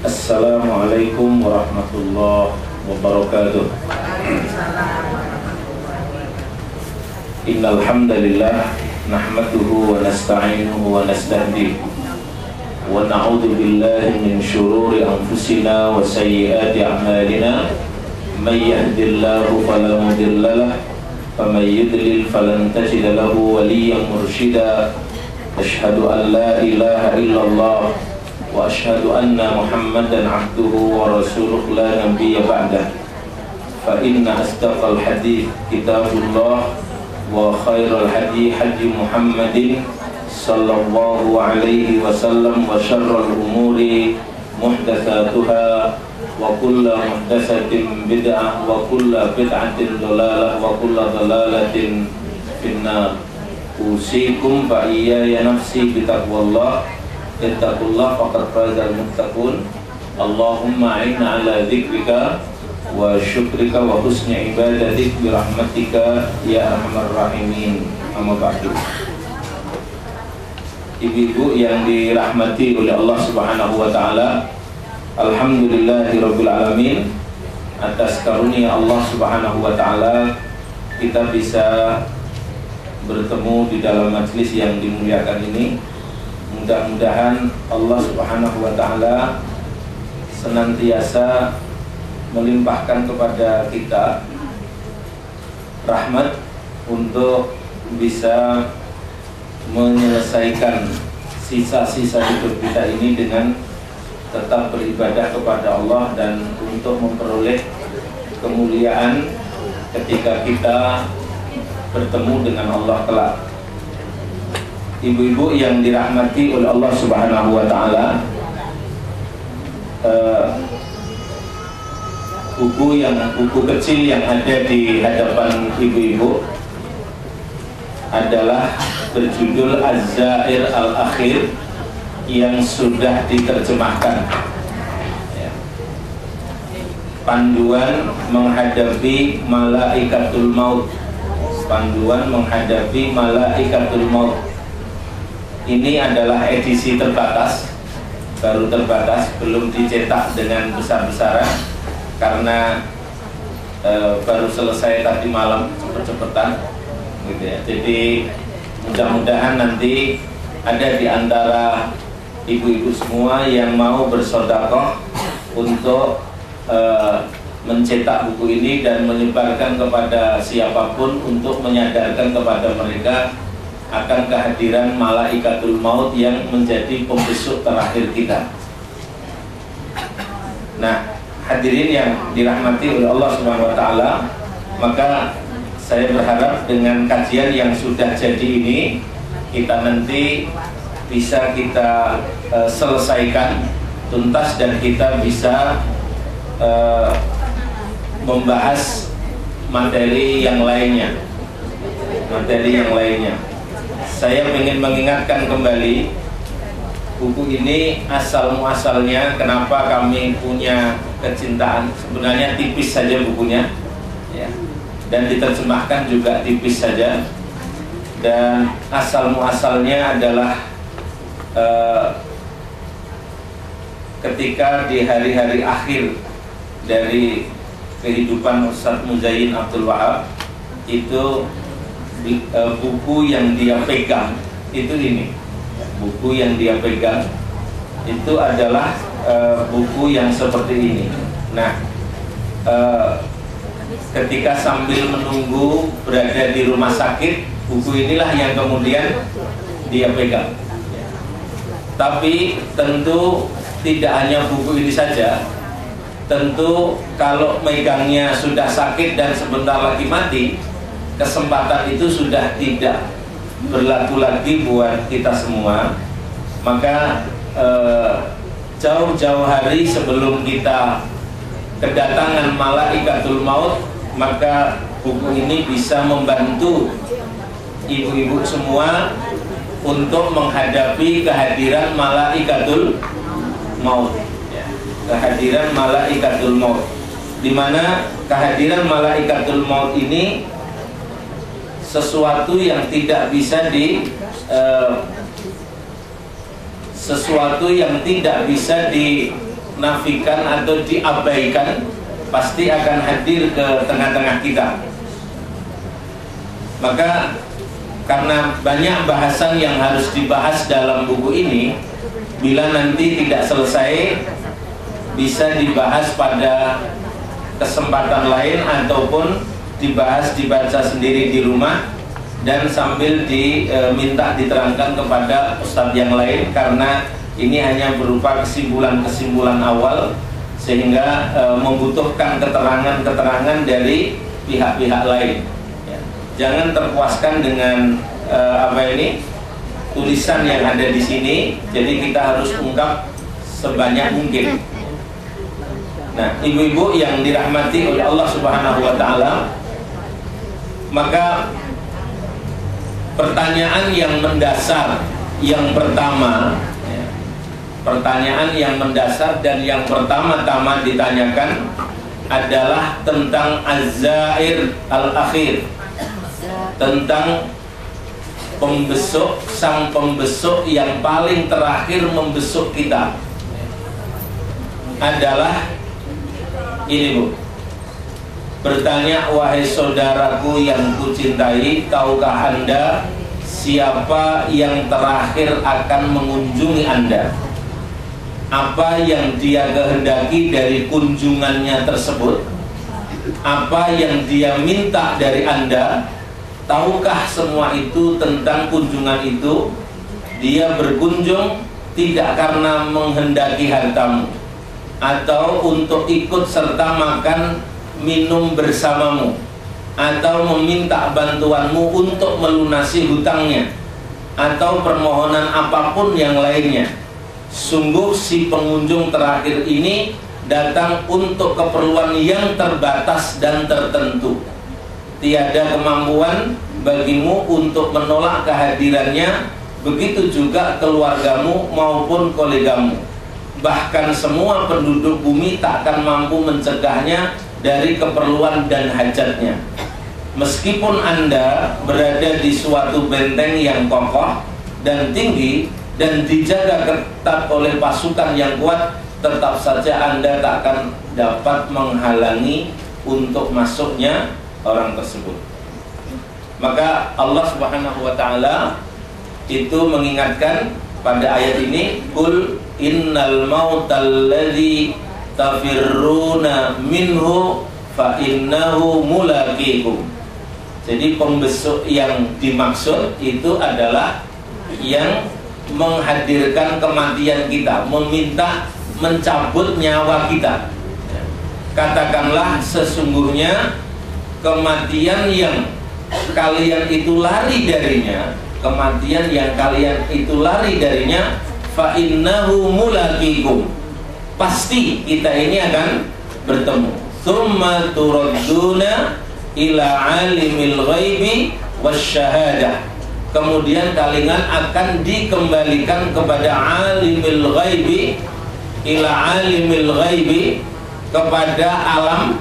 Assalamualaikum warahmatullahi wabarakatuh. Innal hamdalillah nahmaduhu wa nasta'inuhu wa nastahdihi wa na'udzu billahi min shururi anfusina wa sayyiati a'malina. May yahdihillahu fala mudilla wa yudlil falan tajid lahu waliyyan ashhadu an la ilaha illallah wa ashhadu anna muhammadan 'abduhu wa rasuluhu la nabiyya ba'dah. Fa inna asdaqal hadits kitabullah wa khairal hadi hadi muhammadin sallallahu alaihi wasallam wa syarrul umuri muhdatsatuha wa kullu muhdatsatin bid'ah wa kullu bid'atin dhalalah wa kullu dhalalatin finnar ittaqullah faqad fazal muttaqun Allahumma a'inna ala dzikrika wa syukrika wa husni ibadatik bi rahmatika ya arhamar rahimin amma ba'du ibu-ibu yang dirahmati oleh Allah Subhanahu wa taala. Alhamdulillahirabbil alamin atas karunia Allah Subhanahu wa taala kita bisa bertemu di dalam majelis yang dimuliakan ini. Mudah-mudahan Allah Subhanahu wa taala senantiasa melimpahkan kepada kita rahmat untuk bisa menyelesaikan sisa-sisa hidup kita ini dengan tetap beribadah kepada Allah dan untuk memperoleh kemuliaan ketika kita bertemu dengan Allah kelak. Ibu-ibu yang dirahmati oleh Allah Subhanahu wa taala, uh, buku yang buku kecil yang ada di hadapan ibu-ibu adalah berjudul Az-Zair Al-Akhir yang sudah diterjemahkan. Ya. Panduan menghadapi malaikatul maut. Panduan menghadapi malaikatul maut Ini adalah edisi terbatas Baru terbatas, belum dicetak dengan besar-besaran Karena e, baru selesai tadi malam cepet-cepetan gitu ya. Jadi mudah-mudahan nanti ada di antara ibu-ibu semua yang mau bersodakoh untuk e, mencetak buku ini dan menyebarkan kepada siapa pun untuk menyadarkan kepada mereka akan kehadiran malaikatul maut yang menjadi pembesuk terakhir kita. Nah, hadirin yang dirahmati oleh Allah Subhanahu wa taala, maka saya berharap dengan kajian yang sudah jadi ini kita nanti bisa kita uh, selesaikan tuntas dan kita bisa uh, membahas materi yang lainnya materi yang lainnya saya ingin mengingatkan kembali buku ini asal muasalnya kenapa kami punya kecintaan. Sebenarnya tipis saja bukunya ya. Dan diterjemahkan juga tipis saja. Dan asal muasalnya adalah uh, ketika di hari-hari akhir dari kehidupan Ustadz Muzayin Abdul Wahab itu buku yang dia pegang itu ini. Buku yang dia pegang itu adalah uh, buku yang seperti ini. Nah uh, ketika sambil menunggu berada di rumah sakit buku inilah yang kemudian dia pegang. Tapi tentu tidak hanya buku ini saja tentu kalau megangnya sudah sakit dan sebentar lagi mati kesempatan itu sudah tidak berlaku lagi buat kita semua. Maka eh, jauh-jauh hari sebelum kita kedatangan malaikatul maut maka buku ini bisa membantu ibu-ibu semua untuk menghadapi kehadiran malaikatul maut. Ya, kehadiran malaikatul maut. Di mana kehadiran malaikatul maut ini sesuatu yang tidak bisa di uh, sesuatu yang tidak bisa di dinafikan atau diabaikan pasti akan hadir ke tengah-tengah kita. Maka karena banyak bahasan yang harus dibahas dalam buku ini bila nanti tidak selesai bisa dibahas pada kesempatan lain ataupun dibahas dibaca sendiri di rumah dan sambil diminta e, diterangkan kepada ustadz yang lain karena ini hanya berupa kesimpulan-kesimpulan awal sehingga e, membutuhkan keterangan-keterangan dari pihak-pihak lain. Ya. Jangan terpuaskan dengan e, apa ini tulisan yang ada di sini, jadi kita harus ungkap sebanyak mungkin. Nah, ibu-ibu yang dirahmati oleh Allah Subhanahu wa taala, maka pertanyaan yang mendasar yang pertama ya, pertanyaan yang mendasar dan yang pertama-tama ditanyakan adalah tentang azair al-akhir. Tentang pembesuk sang pembesuk yang paling terakhir membesuk kita. Adalah ini Bu Bertanya wahai saudaraku yang kucintai Tahukah anda siapa yang terakhir akan mengunjungi anda? Apa yang dia kehendaki dari kunjungannya tersebut? Apa yang dia minta dari anda? Tahukah semua itu tentang kunjungan itu? Dia berkunjung tidak karena menghendaki hartamu atau untuk ikut serta makan minum bersamamu atau meminta bantuanmu untuk melunasi hutangnya atau permohonan apa pun yang lainnya. Sungguh si pengunjung terakhir ini datang untuk keperluan yang terbatas dan tertentu. Tiada kemampuan bagimu untuk menolak kehadirannya begitu juga keluargamu maupun kolegamu. Bahkan semua penduduk bumi tak akan mampu mencegahnya dari keperluan dan hajatnya. Meskipun Anda berada di suatu benteng yang kokoh dan tinggi dan dijaga ketat oleh pasukan yang kuat, tetap saja Anda tak akan dapat menghalangi untuk masuknya orang tersebut. Maka Allah Subhanahu wa taala itu mengingatkan pada ayat ini, "Qul innal mautal tafirruna minhu fa innahu mulaqikum. Jadi pembesuk yang dimaksud itu adalah yang menghadirkan kematian kita, meminta mencabut nyawa kita. Katakanlah sesungguhnya kematian yang kalian itu lari darinya, kematian yang kalian itu lari darinya fa innahu mulaqikum pasti kita ini akan bertemu. Thumma turadduna ila alimil ghaibi wasyahadah kemudian kalian akan dikembalikan kepada alimil ghaibi ila alimil ghaibi kepada alam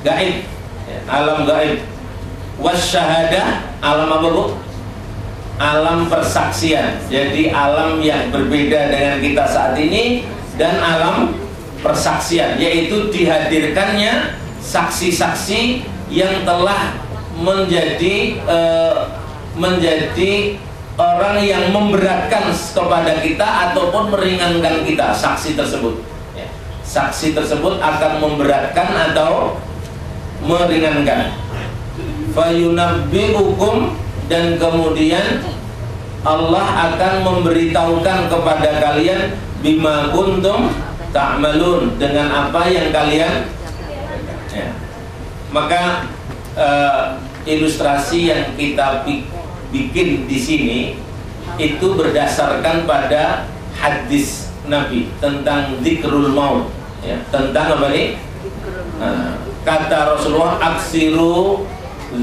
gaib. Alam gaib. Wasyahadah alam apa bu? alam persaksian. Jadi alam yang berbeda dengan kita saat ini dan alam persaksian yaitu dihadirkannya saksi-saksi yang telah menjadi e, menjadi orang yang memberatkan kepada kita ataupun meringankan kita saksi tersebut ya. saksi tersebut akan memberatkan atau meringankan hukum dan kemudian Allah akan memberitahukan kepada kalian bima kuntum ta'malun. Dengan apa yang kalian ya. maka uh, ilustrasi yang kita bikin di sini itu berdasarkan pada hadis Nabi tentang zikrul maut ya, tentang apa nih? Nah, kata Rasulullah aksiru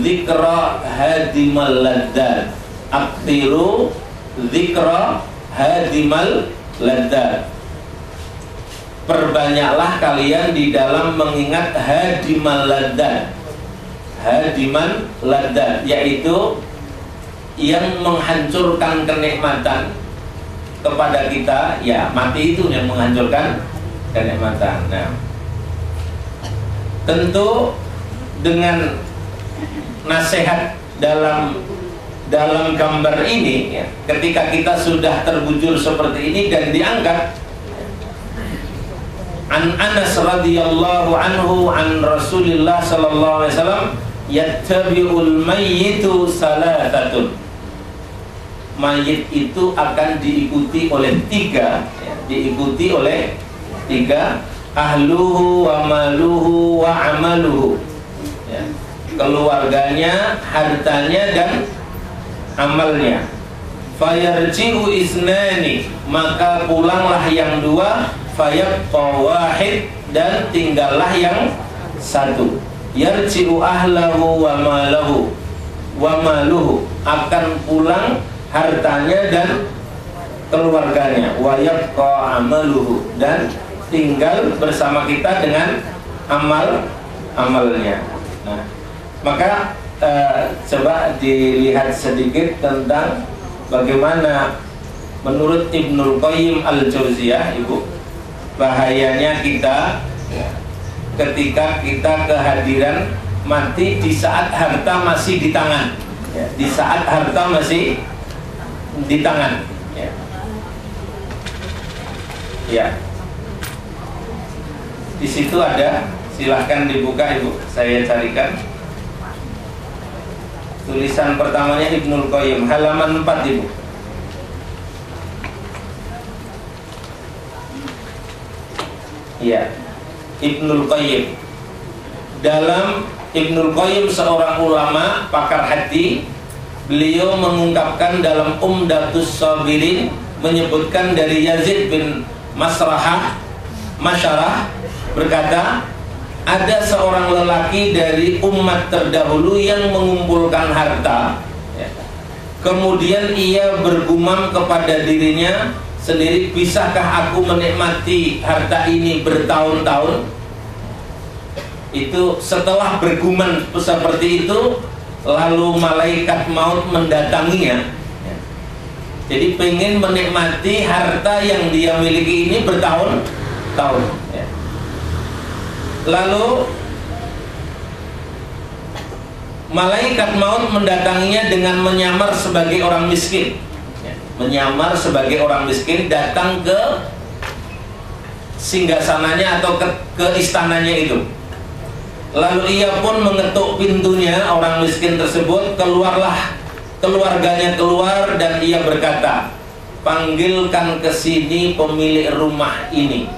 zikra hadimal ladzat. Aktiru zikra hadimal ladzat perbanyaklah kalian di dalam mengingat hadimal ladzat hadiman ladzat yaitu yang menghancurkan kenikmatan kepada kita. Ya mati itu yang menghancurkan kenikmatan. Nah, tentu dengan nasihat dalam dalam gambar ini ya, ketika kita sudah terbujur seperti ini dan diangkat An Anas radhiyallahu anhu an Rasulillah sallallahu alaihi wasallam yattabi'ul mayyitu salatatun. Mayit itu akan diikuti oleh tiga ya, diikuti oleh tiga ahluhu wa maluhu wa amaluhu. Ya, keluarganya hartanya dan amalnya. Fayarji'u isnani maka pulanglah yang dua fayabqa wahid dan tinggallah yang satu. Yarji'u ahlahu wa malahu wa maluhu akan pulang hartanya dan keluarganya. Wa yabqa amaluhu dan tinggal bersama kita dengan amal amalnya nah maka uh, coba dilihat sedikit tentang bagaimana menurut Ibnul Qayyim al-Jauziyah Ibu bahayanya kita ketika kita kehadiran mati di saat harta masih di tangan. Ya, di saat harta masih di tangan. Ya. ya. Di situ ada silahkan dibuka ibu. Saya carikan tulisan pertamanya Ibnul Qayyim halaman 4 ibu Ya, Ibnul Qayyim. Dalam Ibnul Qayyim seorang ulama pakar hati, beliau mengungkapkan dalam Umdatus Sabirin menyebutkan dari Yazid bin Masrahah Masyarah berkata ada seorang lelaki dari umat terdahulu yang mengumpulkan harta. Ya. kemudian ia bergumam kepada dirinya sendiri bisakah aku menikmati harta ini bertahun-tahun? Itu setelah bergumam seperti itu lalu malaikat maut mendatanginya. Jadi pengen menikmati harta yang dia miliki ini bertahun-tahun lalu malaikat maut mendatanginya dengan menyamar sebagai orang miskin. Menyamar sebagai orang miskin datang ke singgasananya atau ke, ke istananya itu. Lalu ia pun mengetuk pintunya orang miskin tersebut keluarlah keluarganya keluar dan ia berkata panggilkan ke sini pemilik rumah ini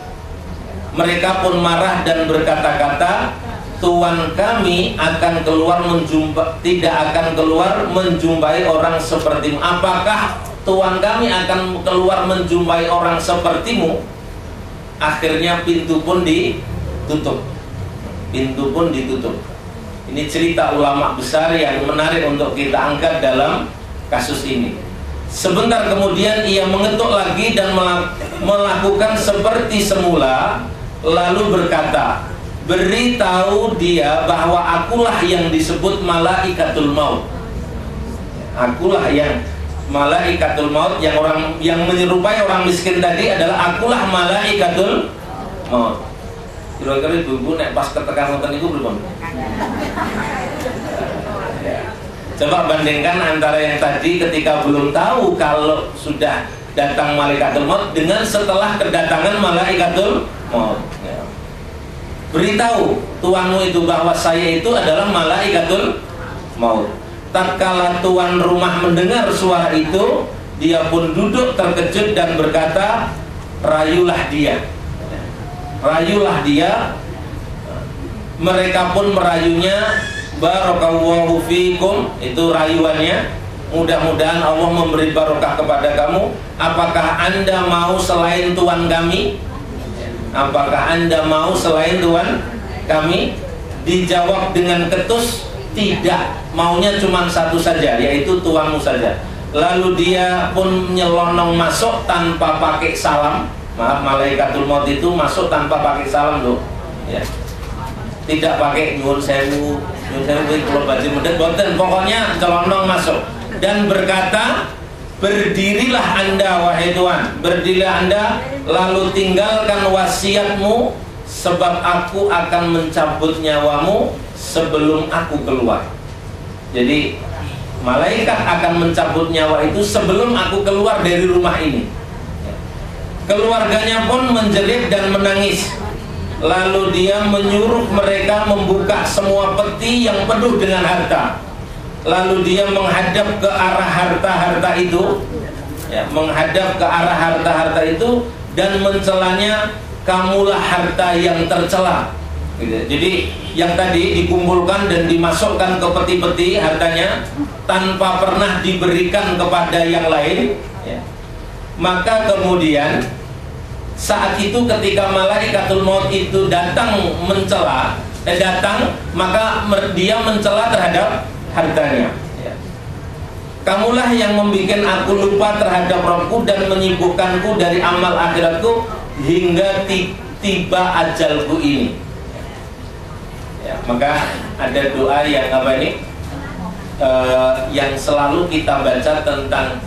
mereka pun marah dan berkata-kata Tuan kami akan keluar menjumpa tidak akan keluar menjumpai orang seperti apakah Tuhan kami akan keluar menjumpai orang sepertimu? Akhirnya pintu pun ditutup. Pintu pun ditutup. Ini cerita ulama besar yang menarik untuk kita angkat dalam kasus ini. Sebentar kemudian ia mengetuk lagi dan melakukan seperti semula lalu berkata beritahu dia bahwa akulah yang disebut malaikatul maut. Akulah yang malaikatul maut yang orang yang menyerupai orang miskin tadi adalah akulah malaikatul maut. Kira-kira ibu-ibu nek pas ketekan nonton itu belum? Coba bandingkan antara yang tadi ketika belum tahu kalau sudah datang malaikatul maut dengan setelah kedatangan malaikatul maut ya. Beritahu tuanmu itu bahwa saya itu adalah malaikatul maut. Tatkala tuan rumah mendengar suara itu dia pun duduk terkejut dan berkata rayulah dia. Rayulah dia. Mereka pun merayunya barakallahu fikum itu rayuannya. Mudah-mudahan Allah memberi barokah kepada kamu. Apakah anda mau selain tuan kami apakah anda mau selain tuan kami dijawab dengan ketus? Tidak. Maunya cuma satu saja yaitu tuanmu saja. Lalu dia pun nyelonong masuk tanpa pakai salam. Maaf malaikatul maut itu masuk tanpa pakai salam loh ya. Tidak pakai nyuwun sewu. Nyuwun sewu kalau baju muda boten. Pokoknya celonong masuk. Dan berkata Berdirilah anda wahai Tuhan. Berdirilah anda Lalu tinggalkan wasiatmu Sebab aku akan mencabut nyawamu Sebelum aku keluar. Jadi Malaikat akan mencabut nyawa itu Sebelum aku keluar dari rumah ini. Keluarganya pun menjerit dan menangis. Lalu dia menyuruh mereka membuka semua peti yang penuh dengan harta lalu dia menghadap ke arah harta-harta itu ya, menghadap ke arah harta-harta itu dan mencelanya kamulah harta yang tercela gitu. jadi yang tadi dikumpulkan dan dimasukkan ke peti-peti hartanya tanpa pernah diberikan kepada yang lain ya. maka kemudian saat itu ketika malaikatul maut itu datang mencela eh, datang maka dia mencela terhadap hartanya ya. Kamulah yang membuat aku lupa terhadap rohku dan menyibukkanku dari amal akhiratku hingga tiba ajalku ini. Ya, maka ada doa yang apa ini? Uh, yang selalu kita baca tentang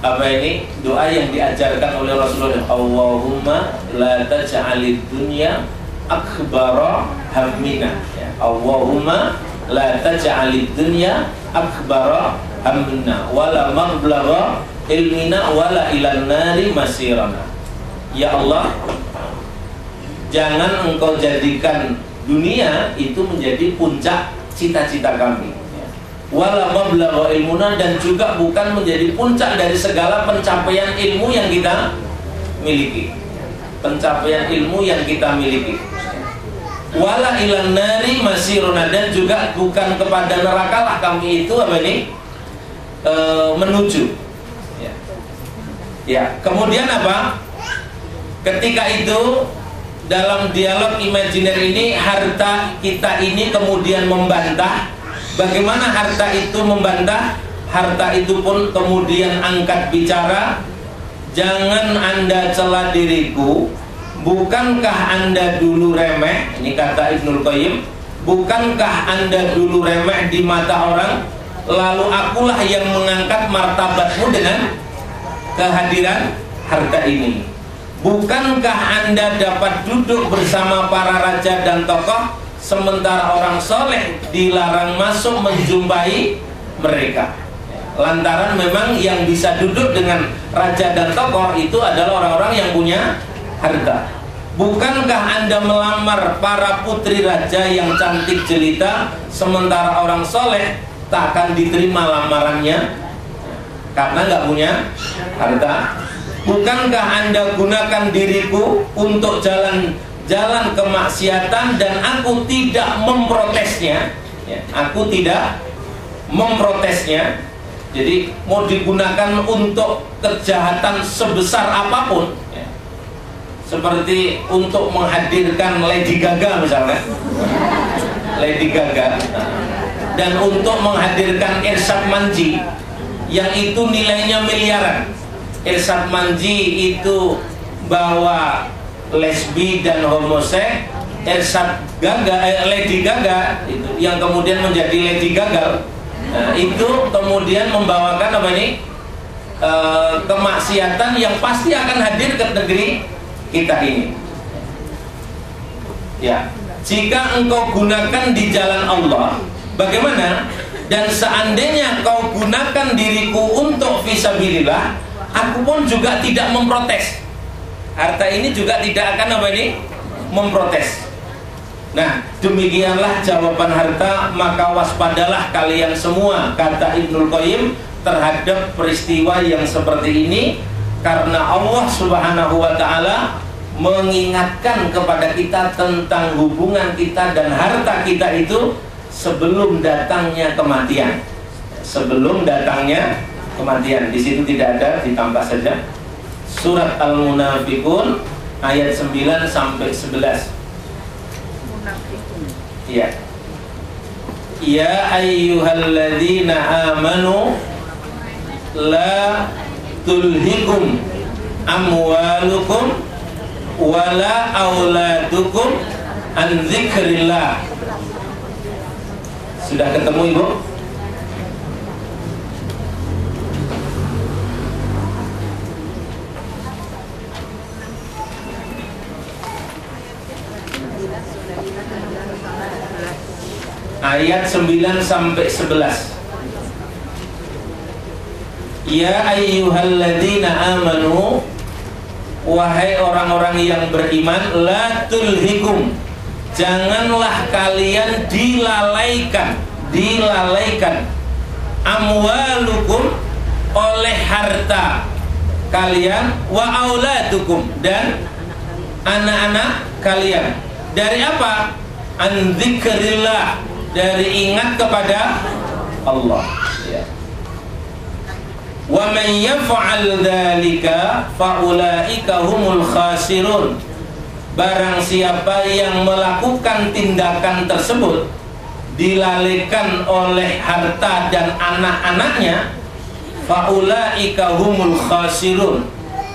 apa ini doa yang diajarkan oleh Rasulullah Allahumma la taj'alid dunya akbara hammina ya. Allahumma la taj'alid dunya akbara hamna wala mablagha ilmina wala ilan nari masirana. Ya Allah jangan engkau jadikan dunia itu menjadi puncak cita-cita kami. Wala mablagha ilmuna dan juga bukan menjadi puncak dari segala pencapaian ilmu yang kita miliki. Pencapaian ilmu yang kita miliki wala ilan nari masiruna dan juga bukan kepada neraka lah kami itu apa ini? E, menuju. Ya. ya. Kemudian apa? Ketika itu dalam dialog imajiner ini harta kita ini kemudian membantah. Bagaimana harta itu membantah? Harta itu pun kemudian angkat bicara jangan anda celah diriku Bukankah anda dulu remeh? Ini kata Ibnul Qayyim. Bukankah anda dulu remeh di mata orang? Lalu akulah yang mengangkat martabatmu dengan Kehadiran harta ini. Bukankah anda dapat duduk bersama para raja dan tokoh Sementara orang soleh dilarang masuk menjumpai mereka? Lantaran memang yang bisa duduk dengan raja dan tokoh itu adalah orang-orang yang punya harta. Bukankah anda melamar para putri raja yang cantik jelita Sementara orang soleh tak akan diterima lamarannya? Karena nggak punya harta. Bukankah anda gunakan diriku untuk jalan jalan kemaksiatan dan aku tidak memprotesnya? Ya, Aku tidak memprotesnya. Jadi mau digunakan untuk kejahatan sebesar apa pun seperti untuk menghadirkan Lady Gaga misalnya. Lady Gaga. Dan untuk menghadirkan Irsad Manji yang itu nilainya miliaran. Irsad Manji itu bawa lesbi dan homoseks Irsad Gaga, eh, Lady Gaga itu yang kemudian menjadi Lady Gagal nah, itu kemudian membawakan apa ini? E, kemaksiatan yang pasti akan hadir ke negeri kita ini. Ya, jika engkau gunakan di jalan Allah, bagaimana? Dan seandainya kau gunakan diriku untuk visabilillah, aku pun juga tidak memprotes. Harta ini juga tidak akan apa ini? Memprotes. Nah, demikianlah jawaban harta, maka waspadalah kalian semua, kata Ibnul Qayyim terhadap peristiwa yang seperti ini karena Allah Subhanahu wa taala mengingatkan kepada kita tentang hubungan kita dan harta kita itu sebelum datangnya kematian. Sebelum datangnya kematian. Di situ tidak ada, ditambah saja. Surat Al-Munafikun ayat 9 sampai 11. Iya. Ya ayyuhalladzina amanu la tulhikum amwalukum wala auladukum an zikrillah. Sudah ketemu ibu? Ayat 9 sampai 11 Ya ayyuhalladzina amanu Wahai orang-orang yang beriman La tulhikum. Janganlah kalian dilalaikan Dilalaikan Amwalukum Oleh harta kalian Wa auladukum Dan anak-anak kalian. Dari apa? An Dari ingat kepada Allah wa man yaf'al dzalika faulaika humul khasirun. Barang siapa yang melakukan tindakan tersebut dilalaikan oleh harta dan anak-anaknya faulaika humul khasirun.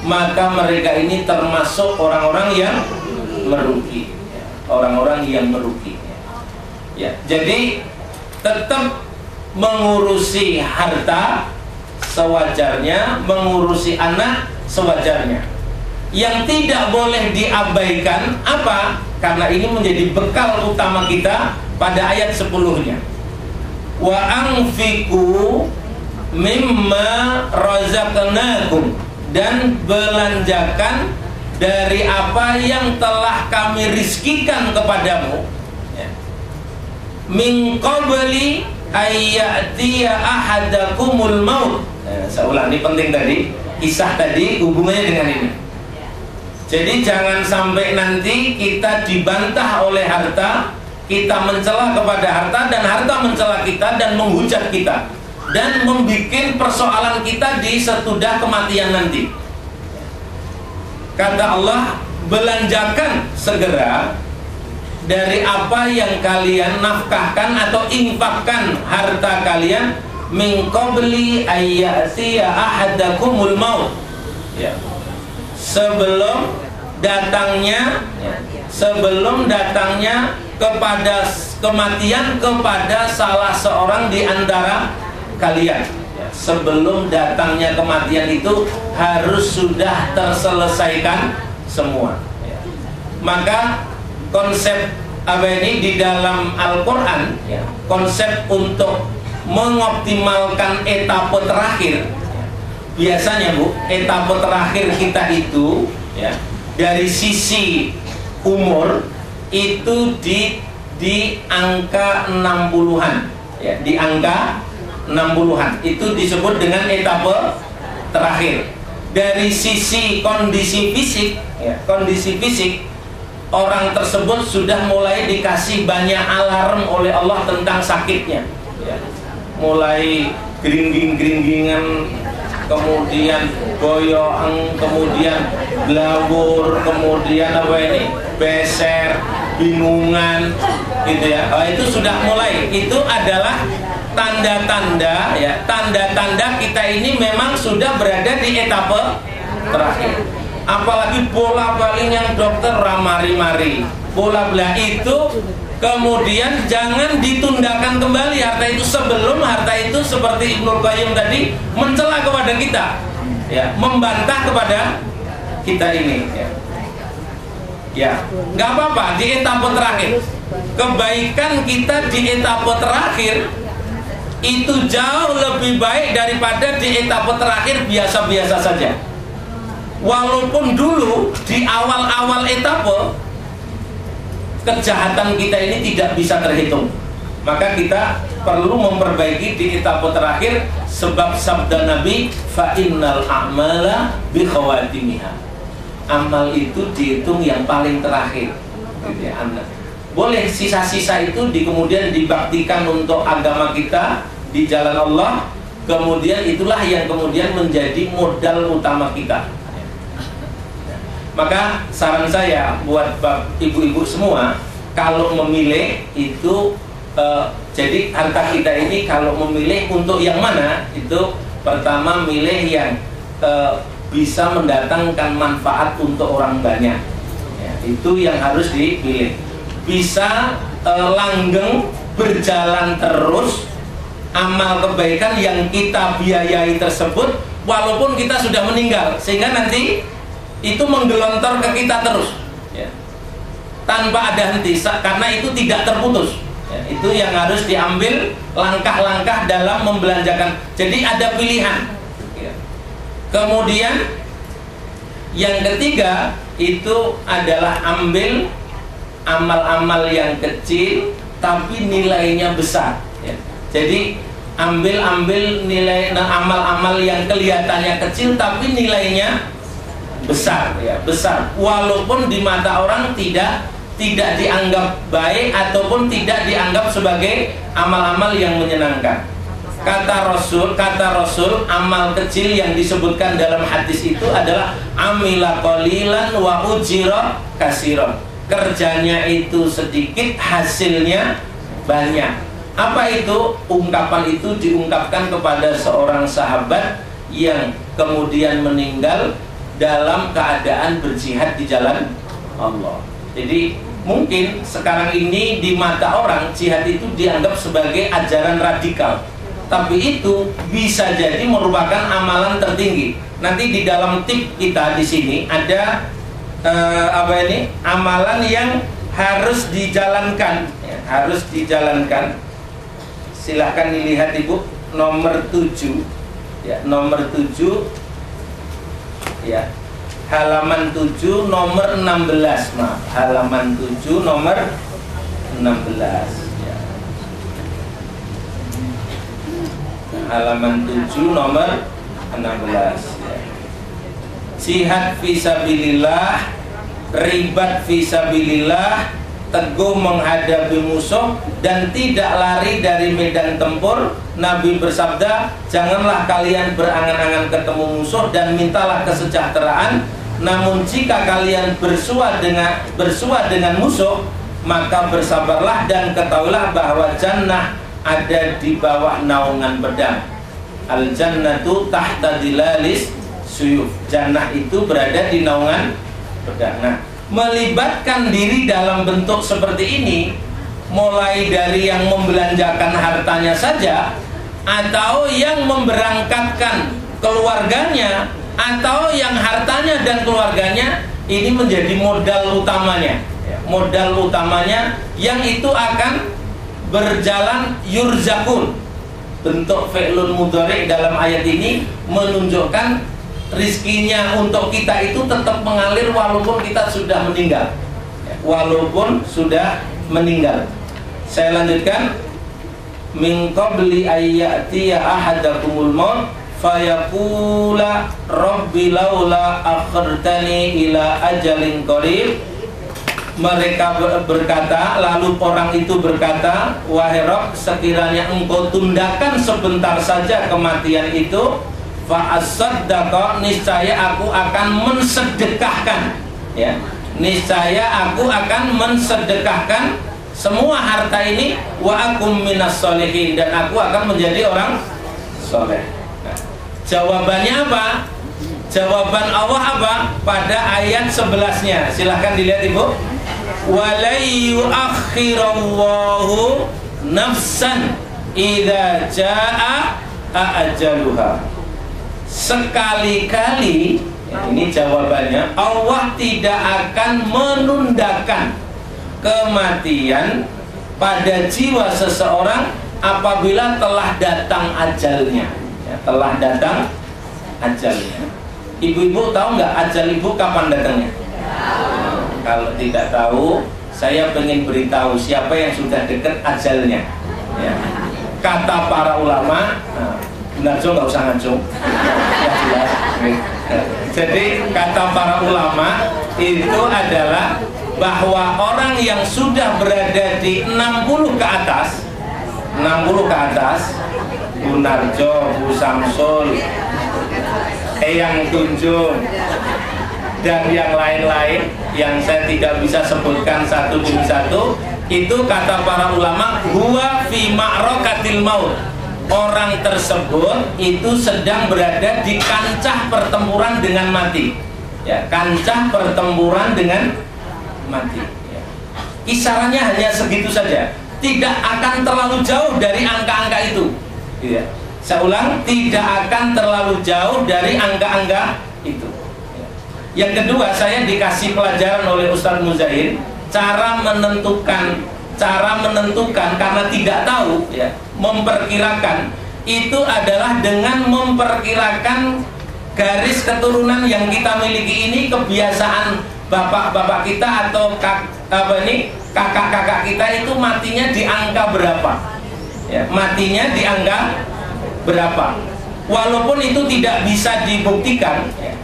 Maka mereka ini termasuk orang-orang yang merugi. Orang-orang yang merugi. Ya jadi tetap mengurusi harta sewajarnya, mengurusi anak sewajarnya. Yang tidak boleh diabaikan apa? Karena ini menjadi bekal utama kita pada ayat sepuluhnya. Wa anfiku mimma razaqnakum dan belanjakan dari apa yang telah kami rizkikan kepadamu ya. min qabli ayyatiya ahadakumul maut Nah, saya ulang penting tadi kisah tadi hubungannya dengan ini. Jadi jangan sampai nanti kita dibantah oleh harta, kita mencela kepada harta dan harta mencela kita dan menghujat kita dan membuat persoalan kita di setudah kematian nanti. Kata Allah, belanjakan segera dari apa yang kalian nafkahkan atau infakkan harta kalian min qabli ayyasiya ahadakumul maut ya sebelum datangnya ya. sebelum datangnya kepada kematian kepada salah seorang di antara kalian ya. sebelum datangnya kematian itu harus sudah terselesaikan semua ya. maka konsep apa ini di dalam Al-Quran konsep untuk mengoptimalkan etapa terakhir. Biasanya bu etapa terakhir kita itu ya dari sisi umur itu di di angka 60-an ya di angka 60-an itu disebut dengan etapa terakhir. Dari sisi kondisi fisik ya, kondisi fisik orang tersebut sudah mulai dikasih banyak alarm oleh Allah tentang sakitnya. ya mulai geringging-geringingan kemudian goyang kemudian blawur kemudian apa ini? Beser bingungan gitu ya. Oh, itu sudah mulai. Itu adalah tanda-tanda ya. Tanda-tanda kita ini memang sudah berada di etapa terakhir. Apalagi bola balik yang dokter ramari-mari bola belah itu Kemudian jangan ditundakan kembali harta itu sebelum harta itu seperti Ibnu Qayyim tadi mencela kepada kita, ya, membantah kepada kita ini. Ya, ya nggak apa-apa di etapa terakhir. Kebaikan kita di etapa terakhir itu jauh lebih baik daripada di etapa terakhir biasa-biasa saja. Walaupun dulu di awal-awal etapa kejahatan kita ini tidak bisa terhitung. Maka kita perlu memperbaiki di etapa terakhir sebab sabda Nabi fa innal a'mala bi khawatimiha. Amal itu dihitung yang paling terakhir. Gitu ya, boleh sisa-sisa itu di kemudian dibaktikan untuk agama kita di jalan Allah. Kemudian itulah yang kemudian menjadi modal utama kita maka saran saya buat ibu-ibu semua kalau memilih itu uh, jadi harta kita ini kalau memilih untuk yang mana itu pertama milih yang uh, bisa mendatangkan manfaat untuk orang banyak. Ya, itu yang harus dipilih. Bisa uh, langgeng berjalan terus amal kebaikan yang kita biayai tersebut walaupun kita sudah meninggal sehingga nanti itu menggelontor ke kita terus ya. tanpa ada henti karena itu tidak terputus Ya, itu yang harus diambil langkah-langkah dalam membelanjakan. Jadi ada pilihan. Ya. Kemudian yang ketiga itu adalah ambil amal-amal yang kecil tapi nilainya besar. Ya. Jadi ambil-ambil nilai amal-amal yang kelihatannya kecil tapi nilainya besar ya besar walaupun di mata orang tidak tidak dianggap baik ataupun tidak dianggap sebagai amal-amal yang menyenangkan. Kata Rasul, kata Rasul, amal kecil yang disebutkan dalam hadis itu adalah amila qalilan wa ujira kasiran. Kerjanya itu sedikit, hasilnya banyak. Apa itu? Ungkapan itu diungkapkan kepada seorang sahabat yang kemudian meninggal dalam keadaan berjihad di jalan Allah. Jadi mungkin sekarang ini di mata orang jihad itu dianggap sebagai ajaran radikal. Tapi itu bisa jadi merupakan amalan tertinggi. Nanti di dalam tip kita di sini ada eh, apa ini? Amalan yang harus dijalankan, ya, harus dijalankan. Silahkan dilihat Ibu nomor 7 ya, nomor 7 ya halaman 7 nomor 16 maaf halaman 7 nomor 16 ya. halaman 7 nomor 16 ya. jihad visabilillah ribat visabilillah teguh menghadapi musuh dan tidak lari dari medan tempur Nabi bersabda janganlah kalian berangan-angan ketemu musuh dan mintalah kesejahteraan. Namun jika kalian bersua dengan bersua dengan musuh maka bersabarlah dan ketahuilah bahwa jannah ada di bawah naungan pedang. Al jannatu tahta dilalis suyuf. Jannah itu berada di naungan pedang. Nah melibatkan diri dalam bentuk seperti ini mulai dari yang membelanjakan hartanya saja atau yang memberangkatkan keluarganya atau yang hartanya dan keluarganya ini menjadi modal utamanya. Modal utamanya yang itu akan berjalan yurzakun. Bentuk fi'lun mudhari dalam ayat ini menunjukkan rizkinya untuk kita itu tetap mengalir walaupun kita sudah meninggal. Walaupun sudah meninggal. Saya lanjutkan. Min qabli ayyati ya ahadakumul maut fayaqula rabbi laula akhartani ila ajalin qarib. Mereka berkata lalu orang itu berkata wahai Rob sekiranya engkau tundakan sebentar saja kematian itu fa'asaddaqa niscaya aku akan mensedekahkan. Ya. Niscaya aku akan mensedekahkan semua harta ini. Wa akum minas solehin dan aku akan menjadi orang soleh. Nah, jawabannya apa? Jawaban Allah apa? Pada ayat sebelasnya. Silahkan dilihat ibu. Walayu akhirallahu nafsan idza jaa ajaluha sekali-kali ini jawabannya Allah tidak akan menundakan kematian pada jiwa seseorang apabila telah datang ajalnya. Ya, telah datang ajalnya. Ibu-ibu tahu nggak ajal ibu kapan datangnya? Kalau tidak tahu saya ingin beritahu siapa yang sudah dekat ajalnya. Ya. kata para ulama nah, Narjo nggak usah jelas. Jadi kata para ulama itu adalah bahwa orang yang sudah berada di 60 ke atas 60 ke atas Bu Narjo, Bu Samsul Eyang Tunjung dan yang lain-lain yang saya tidak bisa sebutkan satu demi satu itu kata para ulama huwa fi ma'rakatil maut orang tersebut itu sedang berada di kancah pertempuran dengan mati ya kancah pertempuran dengan mati ya. kisarannya hanya segitu saja tidak akan terlalu jauh dari angka-angka itu ya. saya ulang tidak akan terlalu jauh dari angka-angka itu ya. yang kedua saya dikasih pelajaran oleh Ustadz Muzahir cara menentukan cara menentukan karena tidak tahu ya memperkirakan itu adalah dengan memperkirakan garis keturunan yang kita miliki ini kebiasaan bapak-bapak kita atau apa ini kakak-kakak kita itu matinya di angka berapa? Ya, matinya di angka berapa? Walaupun itu tidak bisa dibuktikan ya,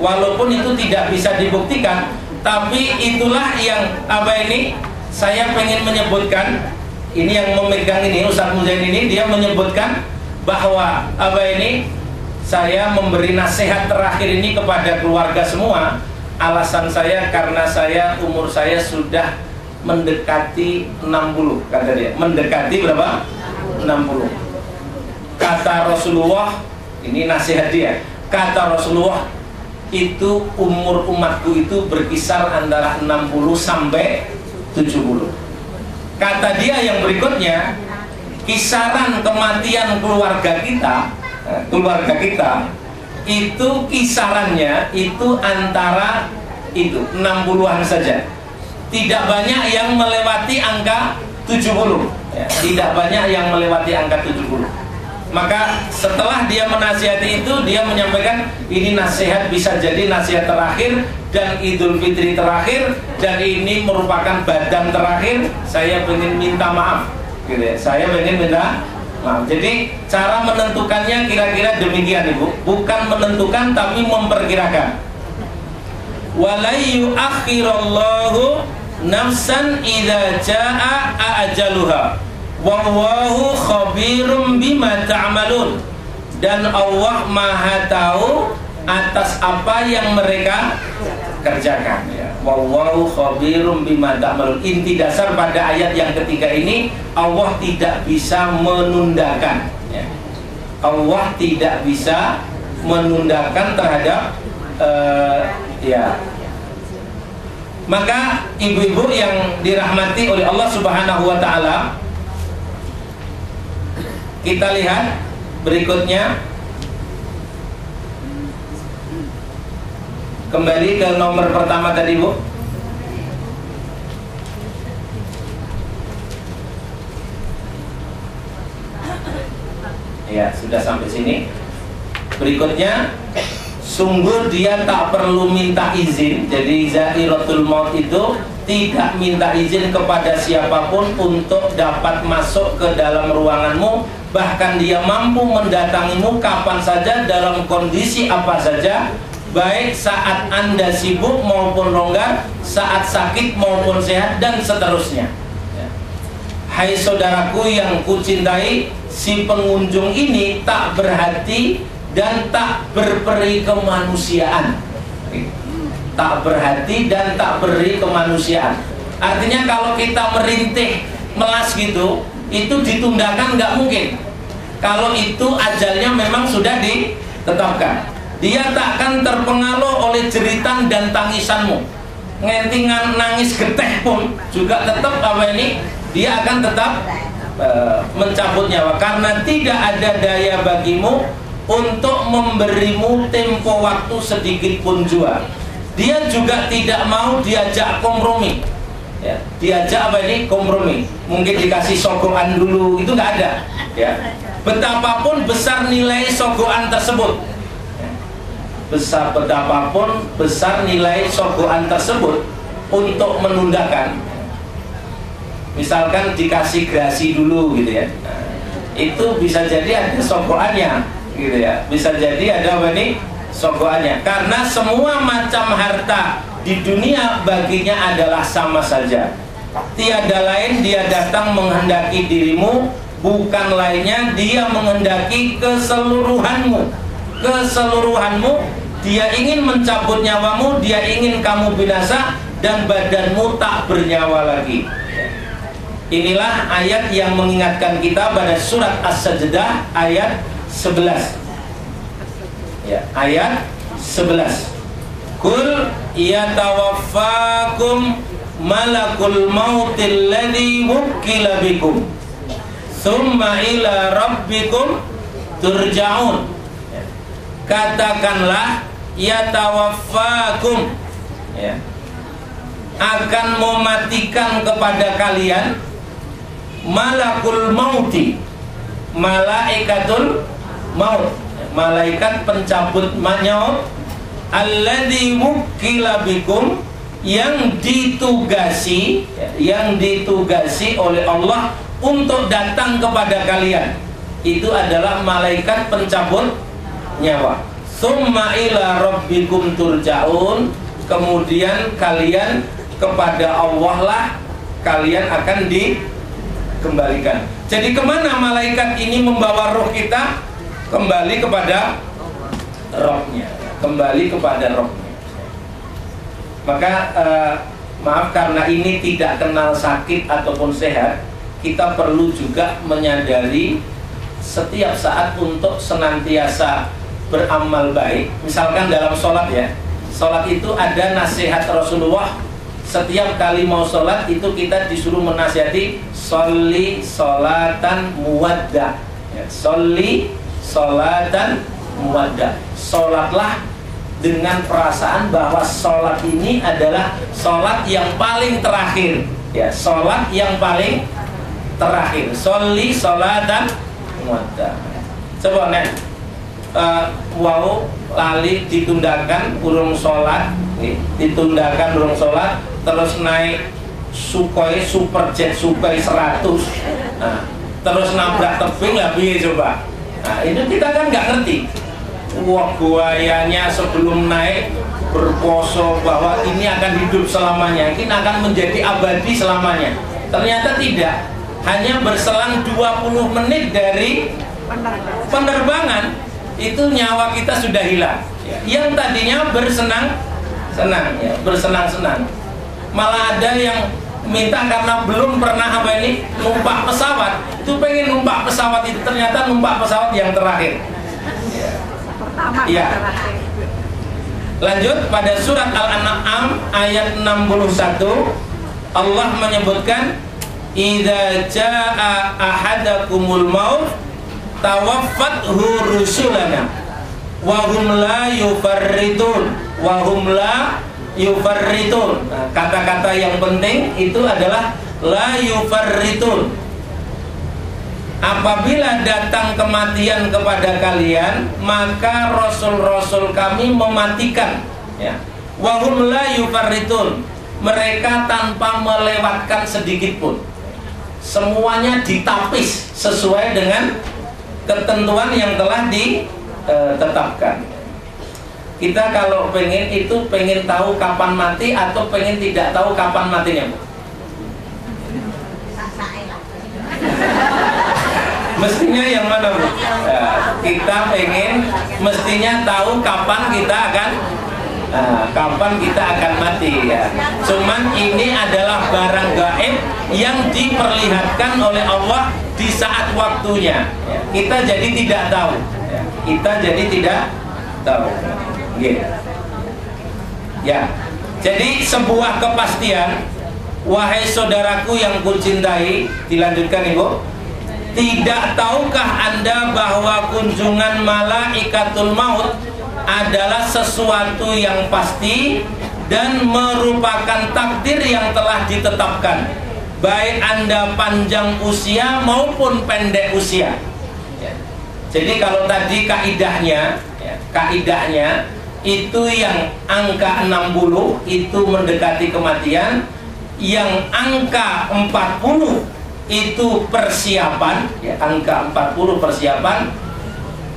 walaupun itu tidak bisa dibuktikan tapi itulah yang apa ini saya pengen menyebutkan ini yang memegang ini Ustaz Muzain ini dia menyebutkan bahwa apa ini saya memberi nasihat terakhir ini kepada keluarga semua. Alasan saya karena saya umur saya sudah mendekati 60 kata dia. Mendekati berapa? 60 kata Rasulullah ini nasihat dia kata Rasulullah itu umur umatku itu berkisar antara 60 sampai 70 kata dia yang berikutnya kisaran kematian keluarga kita eh, keluarga kita itu kisarannya itu antara itu 60-an saja. Tidak banyak yang melewati angka 70 ya, tidak banyak yang melewati angka 70 maka setelah dia menasihati itu dia menyampaikan ini nasihat bisa jadi nasihat terakhir dan idul fitri terakhir dan ini merupakan badan terakhir saya ingin minta maaf gitu ya. Saya ingin minta maaf. Jadi cara menentukannya kira-kira demikian Ibu, bukan menentukan tapi memperkirakan. Walayu akhirallahu nafsan idza jaa ajaluha. Wallahu khabirum bima ta'malun. Dan Allah Maha tahu atas apa yang mereka kerjakan ya. Wallahu khabirum bima ta'malun. Inti dasar pada ayat yang ketiga ini Allah tidak bisa menundakan ya. Allah tidak bisa menundakan terhadap uh, ya maka ibu-ibu yang dirahmati oleh Allah Subhanahu wa taala kita lihat berikutnya. Kembali ke nomor pertama tadi Bu. Ya sudah sampai sini. Berikutnya Sungguh dia tak perlu minta izin. Jadi Zahiratul Maut itu Tidak minta izin kepada siapa pun Untuk dapat masuk ke dalam ruanganmu Bahkan dia mampu mendatangimu Kapan saja dalam kondisi apa saja baik saat anda sibuk maupun longgar, saat sakit maupun sehat dan seterusnya. Ya. Hai saudaraku yang kucintai, si pengunjung ini tak berhati dan tak berperi kemanusiaan. Tak berhati dan tak beri kemanusiaan. Artinya kalau kita merintih melas gitu, itu ditundakan nggak mungkin. Kalau itu ajalnya memang sudah ditetapkan. Dia tak akan terpengaruh oleh jeritan dan tangisanmu. Ngentingan nangis geteh pun juga tetap apa ini dia akan tetap e, mencabut nyawa. Karena tidak ada daya bagimu untuk memberimu tempo waktu sedikit pun jua. Dia juga tidak mau diajak kompromi. Ya, diajak apa ini? Kompromi. Mungkin dikasih sogokan dulu. Itu nggak ada. Ya betapapun besar nilai sogokan tersebut. Besar betapapun besar nilai sogoan tersebut untuk menundakan. Misalkan dikasih grasi dulu gitu ya. Itu bisa jadi ada sogoannya gitu ya. Bisa jadi ada apa nih sogoannya karena semua macam harta di dunia baginya adalah sama saja. Tiada lain dia datang menghendaki dirimu bukan lainnya dia menghendaki keseluruhanmu. Keseluruhanmu dia ingin mencabut nyawamu dia ingin kamu binasa dan badanmu tak bernyawa lagi. Inilah ayat yang mengingatkan kita pada surat As-Sajdah ayat 11 ya, ayat 11 Kul yatawaffakum malakul mautil ladhi Thumma ila rabbikum turja'un. Katakanlah ya tawaffakum ya. Akan mematikan kepada kalian malakul mauti. Malaikatul maut. Malaikat pencabut nyawa alladzi wukila bikum yang ditugasi yang ditugasi oleh Allah untuk datang kepada kalian. Itu adalah malaikat pencabut nyawa. Summa ila rabbikum turja'un. Kemudian kalian kepada Allah lah kalian akan dikembalikan. Jadi ke mana malaikat ini membawa roh kita? Kembali kepada rohnya, kembali kepada rohnya. Maka uh, maaf karena ini tidak kenal sakit ataupun sehat, kita perlu juga menyadari setiap saat untuk senantiasa beramal baik. Misalkan dalam sholat ya, sholat itu ada nasihat Rasulullah. Setiap kali mau sholat itu kita disuruh menasihati soli solatan muwadda. Ya, soli solatan muwadda. Sholatlah dengan perasaan bahwa sholat ini adalah sholat yang paling terakhir. Ya sholat yang paling terakhir. Soli solatan muwadda coba nih uh, wow lali ditundakan urung sholat. Ditundakan urung sholat terus naik Sukhoi Superjet Sukhoi 100 nah, terus nabrak tebing lah biar coba? Nah itu kita kan nggak ngerti. Wah buayanya sebelum naik berposo bahwa ini akan hidup selamanya ini akan menjadi abadi selamanya. Ternyata tidak hanya berselang 20 menit dari penerbangan itu nyawa kita sudah hilang. Yang tadinya bersenang senang ya bersenang-senang. Malah ada yang minta karena belum pernah apa ini numpak pesawat. Itu pengen numpak pesawat itu ternyata numpak pesawat yang terakhir. Pertama ya lanjut pada surat Al-An'am ayat 61 Allah menyebutkan idza jaa ahadakumul maut tawaffathu rusulana. Wa hum la yufarritun wa hum la yufarritun. Nah, kata-kata yang penting itu adalah la yufarritun. Apabila datang kematian kepada kalian maka rasul-rasul kami mematikan ya. Wahum la yufarritun. Mereka tanpa melewatkan sedikit pun semuanya ditapis sesuai dengan ketentuan yang telah ditetapkan kita kalau pengen itu pengen tahu kapan mati atau pengen tidak tahu kapan matinya mestinya yang mana bu? Ya, kita pengen mestinya tahu kapan kita akan nah, kapan kita akan mati ya. Cuman ini adalah barang gaib yang diperlihatkan oleh Allah di saat waktunya. Ya, kita jadi tidak tahu. Kita jadi tidak tahu. Ya. Jadi sebuah kepastian wahai saudaraku yang kucintai, dilanjutkan Ibu. Tidak tahukah Anda bahwa kunjungan malaikatul maut adalah sesuatu yang pasti dan merupakan takdir yang telah ditetapkan baik Anda panjang usia maupun pendek usia. Ya. Jadi kalau tadi kaidahnya, ya, kaidahnya itu yang angka 60 itu mendekati kematian yang angka 40 itu persiapan ya, angka 40 persiapan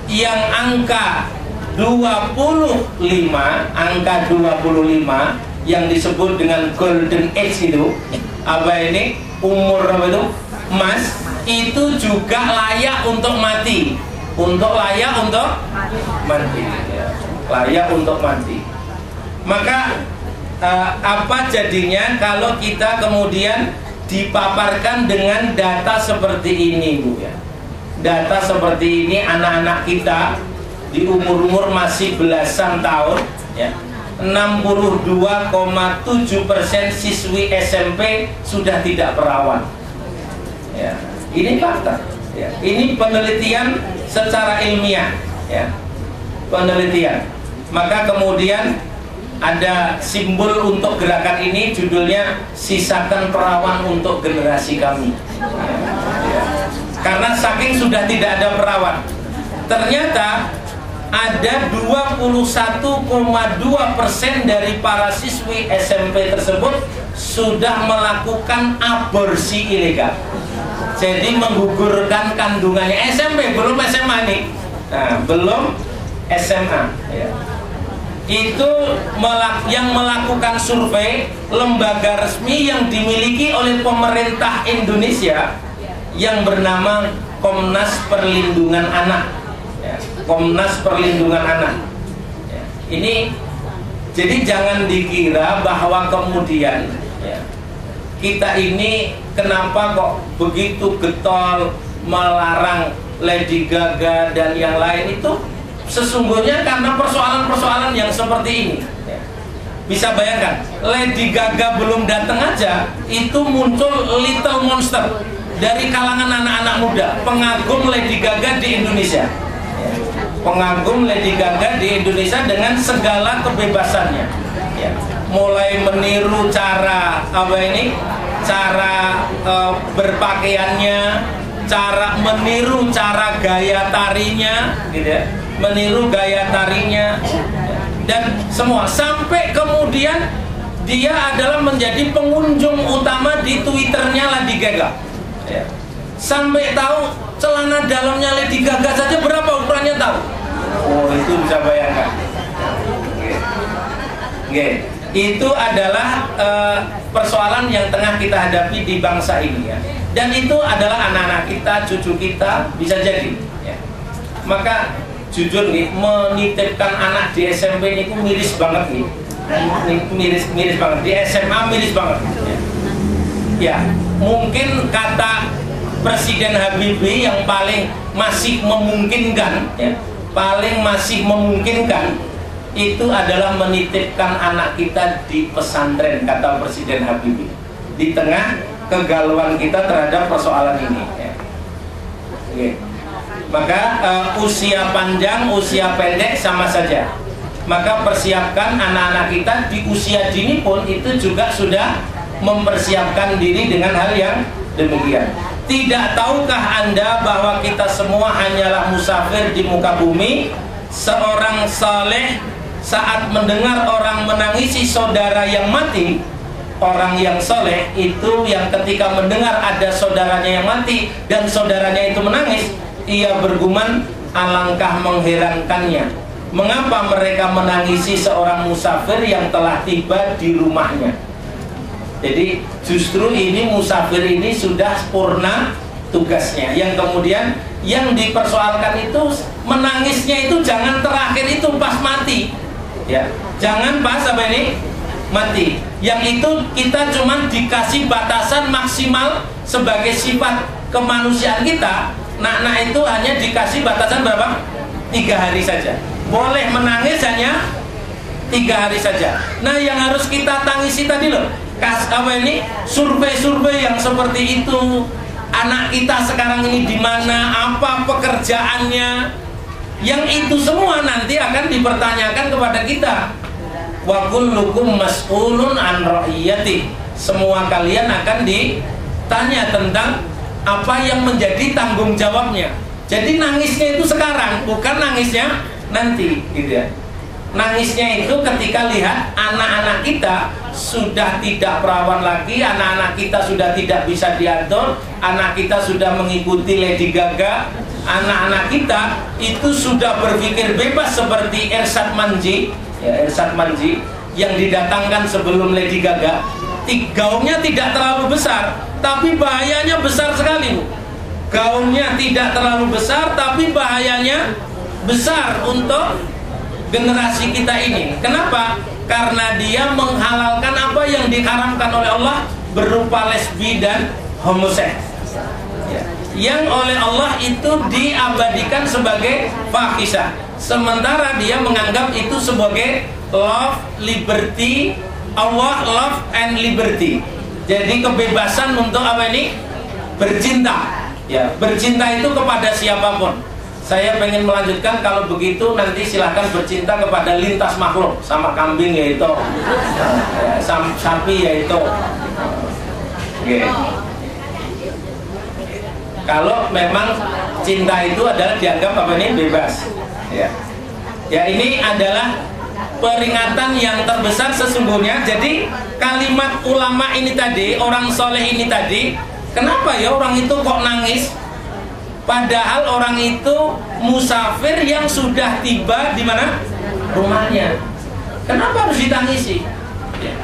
yang angka 25 angka 25 yang disebut dengan golden age itu apa ini? Umur apa itu? Emas itu juga layak untuk mati. Untuk layak untuk mati. Ya layak untuk mati. Maka uh, apa jadinya kalau kita kemudian dipaparkan dengan data seperti ini Bu ya? Data seperti ini anak-anak kita di umur-umur masih belasan tahun ya 62,7 persen siswi SMP sudah tidak perawan. Ya ini fakta ya. Ini penelitian secara ilmiah ya. Penelitian. Maka kemudian ada simbol untuk gerakan ini judulnya sisakan perawan untuk generasi kami. Ya. karena saking sudah tidak ada perawan. Ternyata ada 21,2 persen dari para siswi SMP tersebut sudah melakukan aborsi ilegal. Jadi menggugurkan kandungannya. SMP belum SMA nih. Nah, belum SMA ya. Itu melak yang melakukan survei lembaga resmi yang dimiliki oleh pemerintah Indonesia yang bernama Komnas Perlindungan Anak. Komnas Perlindungan Anak. Ya, ini jadi jangan dikira bahwa kemudian ya, kita ini kenapa kok begitu getol melarang Lady Gaga dan yang lain itu sesungguhnya karena persoalan-persoalan yang seperti ini ya. bisa bayangkan Lady Gaga belum datang aja itu muncul Little Monster dari kalangan anak-anak muda pengagum Lady Gaga di Indonesia. Pengagum Lady Gaga di Indonesia dengan segala kebebasannya. Ya. mulai meniru cara apa ini? Cara uh, berpakaiannya cara meniru cara gaya tarinya gitu ya. Meniru gaya tarinya. Dan semua. Sampai kemudian dia adalah menjadi pengunjung utama di twitternya Lady Gaga. Ya. sampai tahu celana dalamnya Lady Gaga saja berapa ukurannya tahu oh itu bisa bayangkan. Oke, itu adalah uh, persoalan yang tengah kita hadapi di bangsa ini ya. Dan itu adalah anak-anak kita, cucu kita bisa jadi ya. maka jujur nih menitipkan anak di SMP ini miris banget nih. Miris miris banget. Di SMA miris banget ya, ya mungkin kata Presiden Habibie yang paling masih memungkinkan ya, paling masih memungkinkan itu adalah menitipkan anak kita di pesantren kata Presiden Habibie di tengah kegalauan kita terhadap persoalan ini ya. Maka uh, usia panjang, usia pendek sama saja. Maka persiapkan anak-anak kita di usia dini pun itu juga sudah mempersiapkan diri dengan hal yang demikian. Tidak tahukah Anda bahwa kita semua hanyalah musafir di muka bumi? Seorang saleh saat mendengar orang menangisi saudara yang mati, orang yang soleh itu yang ketika mendengar ada saudaranya yang mati dan saudaranya itu menangis, ia bergumam alangkah mengherankannya mengapa mereka menangisi seorang musafir yang telah tiba di rumahnya jadi justru ini musafir ini sudah purna tugasnya yang kemudian yang dipersoalkan itu menangisnya itu jangan terakhir itu pas mati ya jangan pas apa ini mati yang itu kita cuma dikasih batasan maksimal sebagai sifat kemanusiaan kita Nah, nah itu hanya dikasih batasan berapa? Tiga hari saja. Boleh menangis hanya tiga hari saja. Nah, yang harus kita tangisi tadi loh, kas apa ini? Survei-survei yang seperti itu. Anak kita sekarang ini di mana? Apa pekerjaannya? Yang itu semua nanti akan dipertanyakan kepada kita. Wa kullukum mas'ulun an ra'iyati. Semua kalian akan ditanya tentang apa yang menjadi tanggung jawabnya. Jadi nangisnya itu sekarang, bukan nangisnya nanti, gitu ya. Nangisnya itu ketika lihat anak-anak kita sudah tidak perawan lagi, anak-anak kita sudah tidak bisa diatur, anak kita sudah mengikuti Lady Gaga, anak-anak kita itu sudah berpikir bebas seperti Ersat Manji, ya Ersat Manji yang didatangkan sebelum Lady Gaga, gaungnya tidak terlalu besar, tapi bahayanya besar sekali bu. Gaunnya tidak terlalu besar tapi bahayanya besar untuk generasi kita ini kenapa? karena dia menghalalkan apa yang diharamkan oleh Allah berupa lesbi dan homoseks ya. yang oleh Allah itu diabadikan sebagai fakisah sementara dia menganggap itu sebagai love, liberty Allah love and liberty jadi kebebasan untuk apa ini? Bercinta. Ya, bercinta itu kepada siapa pun. Saya pengen melanjutkan kalau begitu nanti silahkan bercinta kepada lintas makhluk sama kambing yaitu ya, sapi yaitu okay. kalau memang cinta itu adalah dianggap apa ini? Bebas. Ya. Ya ini adalah peringatan yang terbesar sesungguhnya. Jadi kalimat ulama ini tadi orang soleh ini tadi kenapa ya orang itu kok nangis Padahal orang itu musafir yang sudah tiba di mana? Rumahnya. Kenapa harus ditangisi? Ya.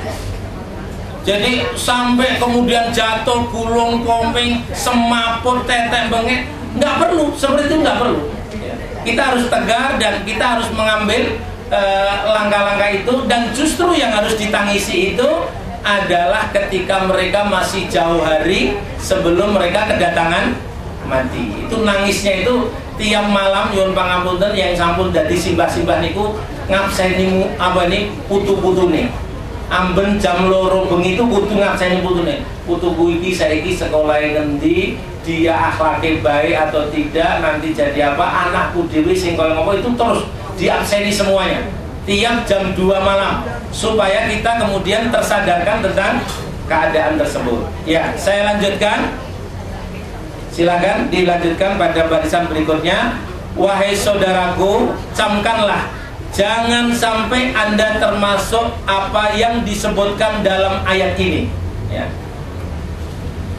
Jadi sampai kemudian jatuh gulung komping semaput tetek bengek nggak perlu seperti itu nggak perlu. Ya. Kita harus tegar dan kita harus mengambil eh, langkah-langkah uh, itu dan justru yang harus ditangisi itu adalah ketika mereka masih jauh hari sebelum mereka kedatangan mati. Itu nangisnya itu tiap malam yun pangapunten yang sampun dari simbah-simbah niku ngabseni apa nih putu-putu nih amben jam loro bengi itu putu ngabseni putu nih putu iki saiki sekolah ngendi dia akhlaknya baik atau tidak nanti jadi apa anakku dewi sing kalau ngomong itu terus diabseni semuanya. Tiap jam 2 malam. Supaya kita kemudian tersadarkan tentang keadaan tersebut. Ya saya lanjutkan Silakan dilanjutkan pada barisan berikutnya. Wahai saudaraku, camkanlah jangan sampai Anda termasuk apa yang disebutkan dalam ayat ini. Ya.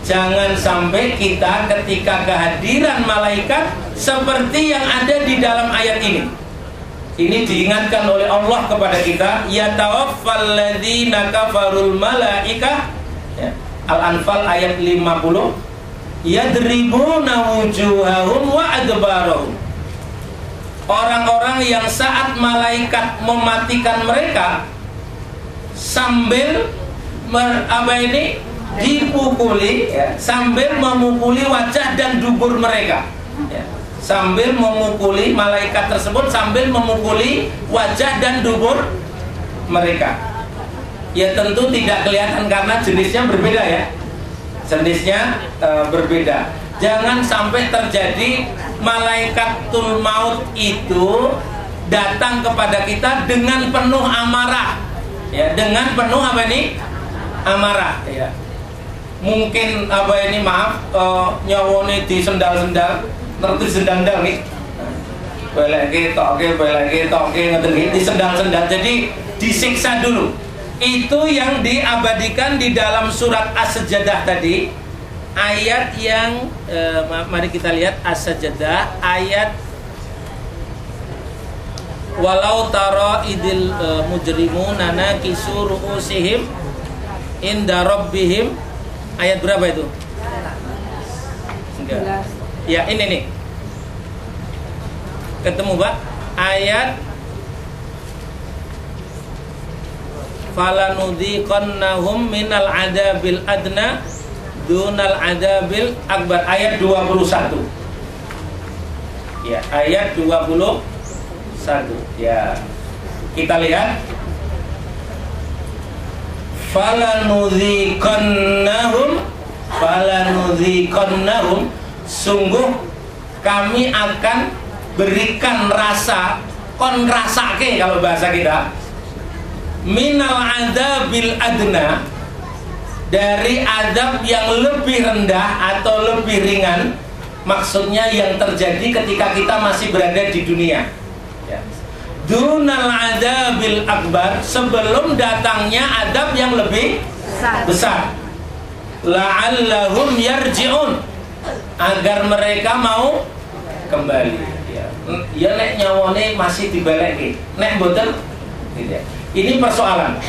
Jangan sampai kita ketika kehadiran malaikat seperti yang ada di dalam ayat ini. Ini diingatkan oleh Allah kepada kita, ya tawaffal ladzina kafarul malaikah. Ya. Al-Anfal ayat 50 yadribuna wujuhahum wa adbarahum. Orang-orang yang saat malaikat mematikan mereka sambil mer, apa ini dipukuli ya, sambil memukuli wajah dan dubur mereka. Ya. sambil memukuli malaikat tersebut sambil memukuli wajah dan dubur mereka. Ya tentu tidak kelihatan karena jenisnya berbeda ya jenisnya e, berbeda. Jangan sampai terjadi malaikatul maut itu datang kepada kita dengan penuh amarah. Ya dengan penuh apa ini? Amarah ya. Mungkin apa ini maaf e, nyawone di sendal-sendal ngerti sendal-sendal nih? Belagi toke belagi toke ngerti di sendal-sendal jadi disiksa dulu itu yang diabadikan di dalam surat As-Sajadah tadi ayat yang eh, mari kita lihat As-Sajadah ayat walau taro idil eh, mujrimun nana kisuru usihim inda rabbihim ayat berapa itu? Enggak. Ya ini nih. Ketemu Pak? Ayat falanudhiqannahum minal adabil adna dunal adabil akbar. Ayat 21 ya ayat 21 ya. Kita lihat. Falanudhiqannahum falanudhiqannahum sungguh kami akan berikan rasa kon rasake kalau bahasa kita minal adabil adna dari adab yang lebih rendah atau lebih ringan maksudnya yang terjadi ketika kita masih berada di dunia. Ya. dunal adabil akbar sebelum datangnya adab yang lebih besar. la'allahum yarji'un agar mereka mau kembali. Ya, ya nek nyawane masih dibalik nek boten gitu ya ini persoalan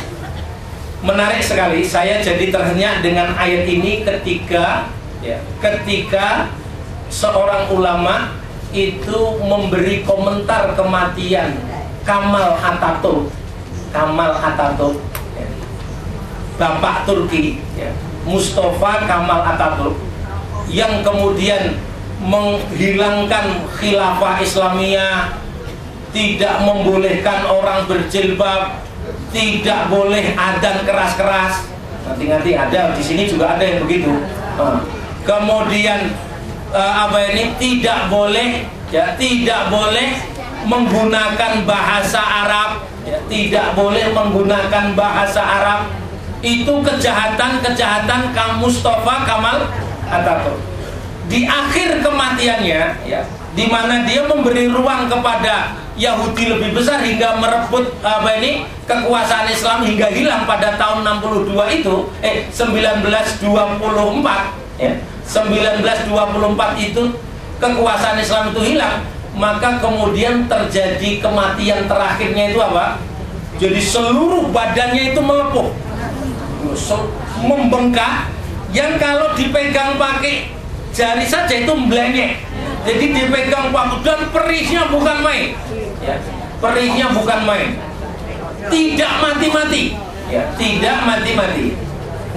menarik sekali. Saya jadi terhenyak dengan ayat ini ketika ya, ketika seorang ulama itu memberi komentar kematian Kamal Ataturk. Kamal Ataturk, ya. Bapak Turki, ya. Mustafa Kamal Ataturk, yang kemudian menghilangkan khilafah Islamiyah, tidak membolehkan orang berjilbab, tidak boleh adan keras-keras. Nanti-nanti ada di sini juga ada yang begitu. Kemudian uh, apa ini? Tidak boleh ya tidak boleh menggunakan bahasa Arab. Ya, tidak boleh menggunakan bahasa Arab. Itu kejahatan-kejahatan kaum Mustafa Kamal Ataturk di akhir kematiannya ya di mana dia memberi ruang kepada Yahudi lebih besar hingga merebut apa ini kekuasaan Islam hingga hilang pada tahun 62 itu eh 1924 ya 1924 itu kekuasaan Islam itu hilang. Maka kemudian terjadi kematian terakhirnya itu apa? Jadi seluruh badannya itu melepuh. Membengkak. Yang kalau dipegang pakai jari saja itu mblenyek jadi dipegang waktu dan perihnya bukan main. Ya. Perihnya bukan main. Tidak mati-mati. Ya tidak mati-mati.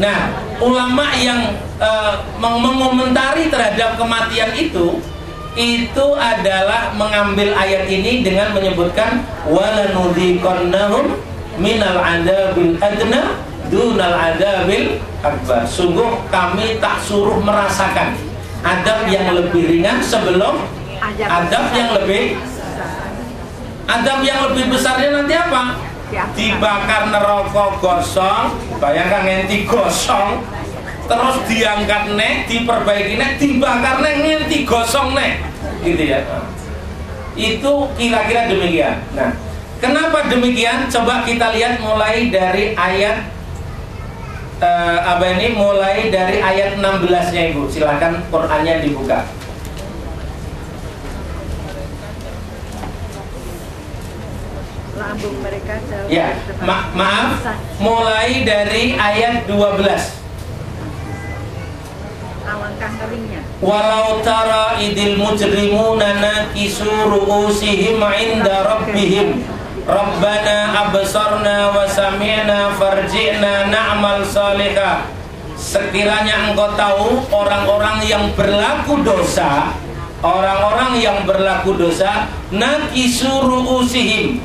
Nah ulama yang uh, mengomentari terhadap kematian itu itu adalah mengambil ayat ini dengan menyebutkan walanudhiqannahum minal adabil adna dunal adabil akbar. Sungguh kami tak suruh merasakan adab yang lebih ringan sebelum adab yang lebih adab yang lebih besarnya nanti apa? Dibakar neraka gosong bayangkan nanti gosong terus diangkat nek diperbaiki nek dibakar nek ngenti gosong nek. Gitu ya. Itu kira-kira demikian. Nah kenapa demikian? Coba kita lihat mulai dari ayat uh, apa ini mulai dari ayat 16 nya ibu. Silahkan Qurannya dibuka. Lambung mereka jauh ya ma maaf mulai dari ayat 12 alangkah keringnya. Walau tara idil mujrimuna nakisu ru'usihim inda rabbihim Rabbana absarna wa sami'na farji'na na'mal salihah. Sekiranya engkau tahu orang-orang yang berlaku dosa Orang-orang yang berlaku dosa Nakisu ru'usihim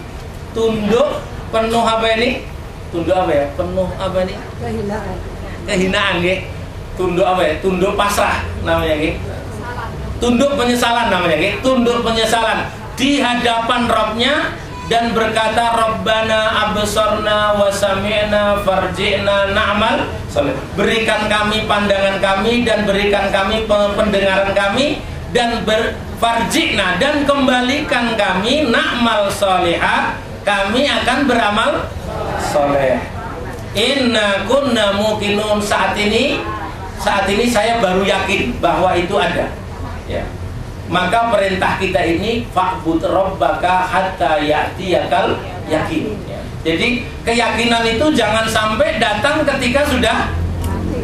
Tunduk penuh apa ini? Tunduk apa ya? Penuh apa ini? kehinaan. Kehinaan ya tunduk apa ya? Tunduk pasrah namanya gitu tunduk penyesalan namanya gitu tunduk penyesalan di hadapan Robnya dan berkata Rabbana absorna wa sami'na farji'na na'mal berikan kami pandangan kami dan berikan kami pendengaran kami dan berfarji'na dan kembalikan kami na'mal solehah kami akan beramal soleh inna kunna mukinun saat ini saat ini saya baru yakin bahwa itu ada. Ya maka perintah kita ini fa'bud rabbaka hatta ya'tiyakal yakin. Ya. jadi keyakinan itu jangan sampai datang ketika sudah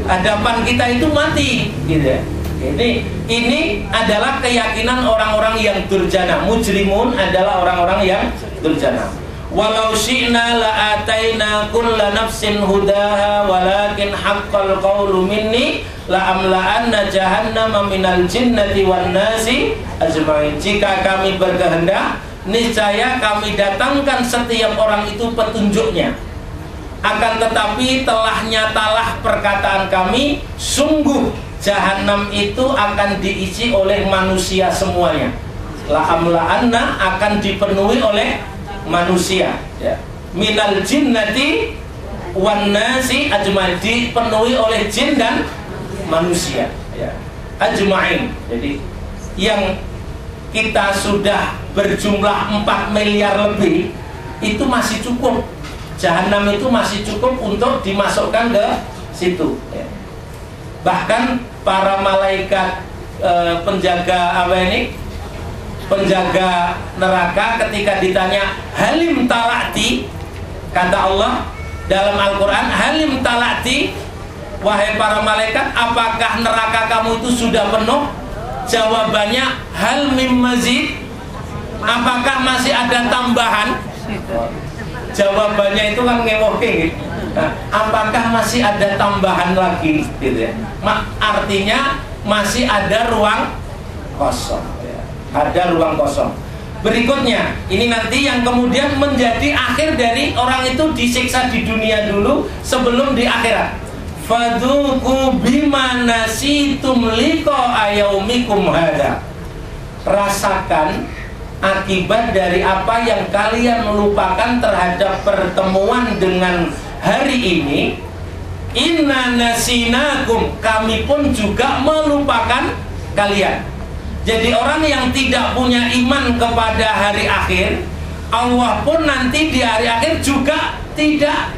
hadapan kita itu mati gitu ya. Ini ini adalah keyakinan orang-orang yang durjana. Mujrimun adalah orang-orang yang durjana Walau syi'na la'ataina kulla nafsin hudaha walakin haqqal qawlu minni la'amla'anna jahannama minal jinnati wan nasi ajma'in. Jika kami berkehendak, niscaya kami datangkan setiap orang itu petunjuknya. Akan tetapi telah nyatalah perkataan kami, sungguh jahanam itu akan diisi oleh manusia semuanya. La'amla'anna akan dipenuhi oleh manusia ya. minal jinnati wan nasi ajmain dipenuhi oleh jin dan manusia ya. ajmain jadi yang kita sudah berjumlah 4 miliar lebih itu masih cukup jahanam itu masih cukup untuk dimasukkan ke situ ya. bahkan para malaikat e, penjaga apa ini penjaga neraka ketika ditanya halim talati? Kata Allah dalam Al-Quran halim talati? Wahai para malaikat apakah neraka kamu itu sudah penuh? Jawabannya hal mim mazid. Apakah masih ada tambahan? Jawabannya itu kan ngewoke gitu. Nah, apakah masih ada tambahan lagi gitu ya? Artinya masih ada ruang kosong ada ruang kosong. Berikutnya ini nanti yang kemudian menjadi akhir dari orang itu disiksa di dunia dulu sebelum di akhirat. Faduku bima nasitum liko ayaumikum hada rasakan akibat dari apa yang kalian melupakan terhadap pertemuan dengan hari ini. Inna nasinakum kami pun juga melupakan kalian jadi orang yang tidak punya iman kepada hari akhir Allah pun nanti di hari akhir juga tidak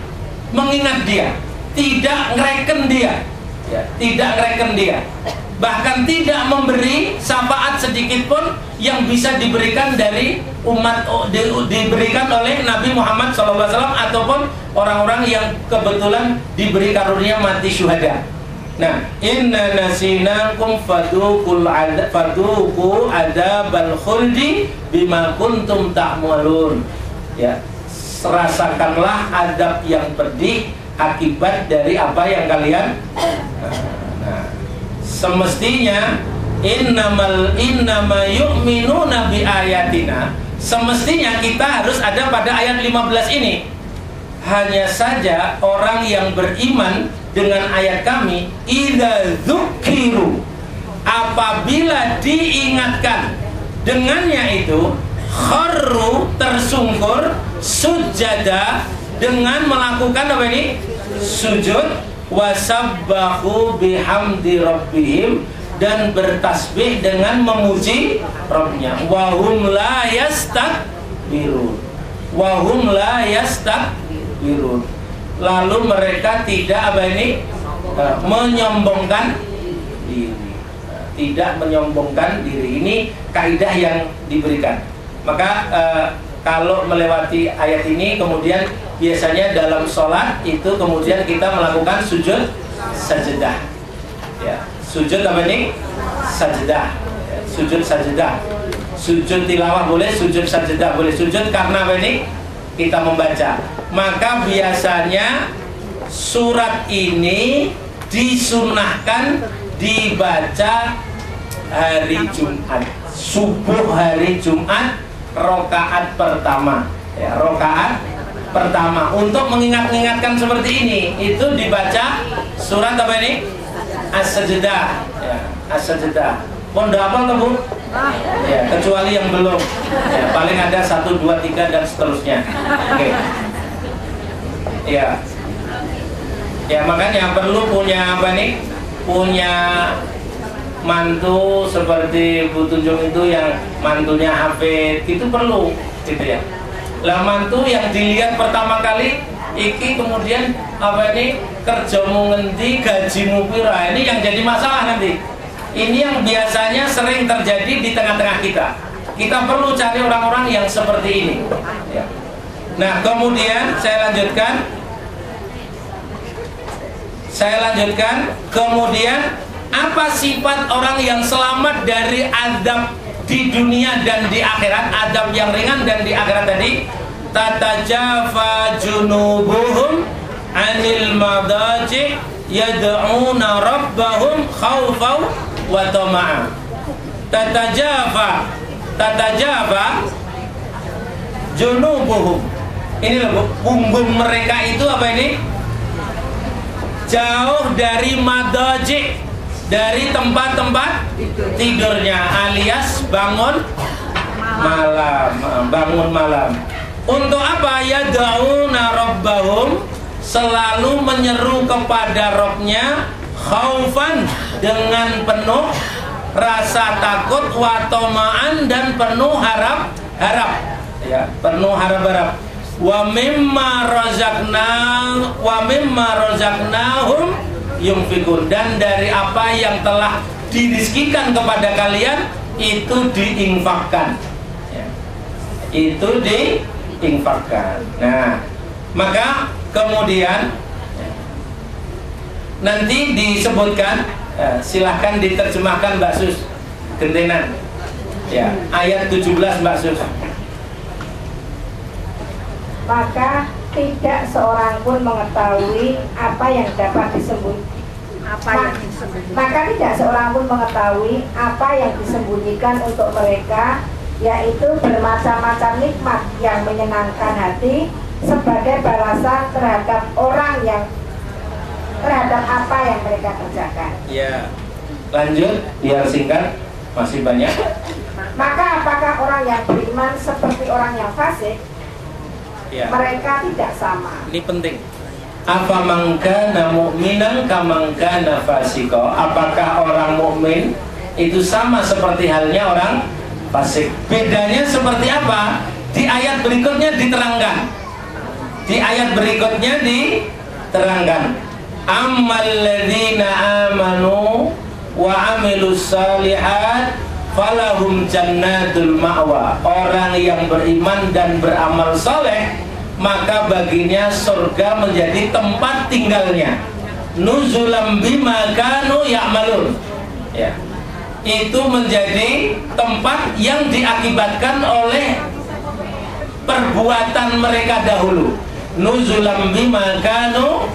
mengingat dia tidak ngereken dia ya, tidak ngereken dia bahkan tidak memberi syafaat sedikit pun yang bisa diberikan dari umat di, diberikan oleh Nabi Muhammad SAW ataupun orang-orang yang kebetulan diberi karunia mati syuhada. Nah, inna nasinakum fadukul ada faduku adabal khuldi bima kuntum ta'malun. Ya, rasakanlah adab yang pedih akibat dari apa yang kalian nah, semestinya innamal innama yu'minuna bi ayatina semestinya kita harus ada pada ayat 15 ini hanya saja orang yang beriman dengan ayat kami idza dzukiru apabila diingatkan dengannya itu kharru tersungkur sujada dengan melakukan apa ini? Sujud. Wasabbahu bihamdi rabbihim dan bertasbih dengan memuji Rabbnya. Wahum la yastakbirun. Wahum la yastakbirun lalu mereka tidak apa ini? Uh, menyombongkan diri. Tidak menyombongkan diri. Ini kaidah yang diberikan. Maka uh, kalau melewati ayat ini kemudian biasanya dalam sholat itu kemudian kita melakukan sujud sajadah. Ya sujud apa ini? Sajadah. Ya, sujud sajadah. Sujud tilawah boleh sujud sajadah boleh. Sujud karena apa ini kita membaca. Maka biasanya surat ini disunahkan dibaca hari Jumat. Subuh hari Jumat rokaat pertama. Ya rokaat pertama. Untuk mengingat-ingatkan seperti ini itu dibaca surat apa ini? As-sajdah. Ya, as-sajdah. Pun apa bu ya kecuali yang belum. Ya, paling ada satu dua tiga dan seterusnya. Oke. Okay. ya. Ya makanya perlu punya apa nih? Punya mantu seperti Bu Tunjung itu yang mantunya hafid itu perlu gitu ya. Lah mantu yang dilihat pertama kali iki kemudian apa ini? Kerjamu ngendi gajimu pira ini yang jadi masalah nanti ini yang biasanya sering terjadi di tengah-tengah kita. Kita perlu cari orang-orang yang seperti ini. Ya. nah kemudian saya lanjutkan. Saya lanjutkan. Kemudian apa sifat orang yang selamat dari adab di dunia dan di akhirat? Adab yang ringan dan di akhirat tadi. Tatajafa junubuhum anil madaji yad'una rabbahum khawfaw wa tama'a tatajafa tatajafa junubuhum. Ini loh punggung mereka itu apa ini? Jauh dari madaji dari tempat-tempat tidurnya alias bangun malam bangun malam. Untuk apa? Ya dauna rabbahum selalu menyeru kepada robnya khaufan dengan penuh rasa takut watomaan dan penuh harap harap. Ya penuh harap harap. Wa mimma razaqna wa mimma razaqnahum yumfikun dan dari apa yang telah dirizkikan kepada kalian itu diinfakkan. Ya. itu diinfakkan. Nah maka kemudian nanti disebutkan ya, silahkan diterjemahkan Mbak Sus. Gentenan. Ya ayat 17 Mbak Sus. Maka tidak seorang pun mengetahui apa yang dapat disebut apa yang disembunyikan. Maka tidak seorang pun mengetahui apa yang disembunyikan untuk mereka yaitu bermacam-macam nikmat yang menyenangkan hati sebagai balasan terhadap orang yang terhadap apa yang mereka kerjakan. Ya, lanjut biar singkat masih banyak. Maka apakah orang yang beriman seperti orang yang fasik? Ya. Mereka tidak sama. Ini penting. Apa mangkana mu'minan kamangkana fasiko? Apakah orang mukmin itu sama seperti halnya orang fasik? Bedanya seperti apa? Di ayat berikutnya diterangkan. Di ayat berikutnya diterangkan. Ammal ladzina amanu wa amilus salihat falahum jannatul ma'wa. Orang yang beriman dan beramal soleh maka baginya surga menjadi tempat tinggalnya. Nuzulam bima kanu ya'malun. Ya. Itu menjadi tempat yang diakibatkan oleh perbuatan mereka dahulu nuzulam bima kanu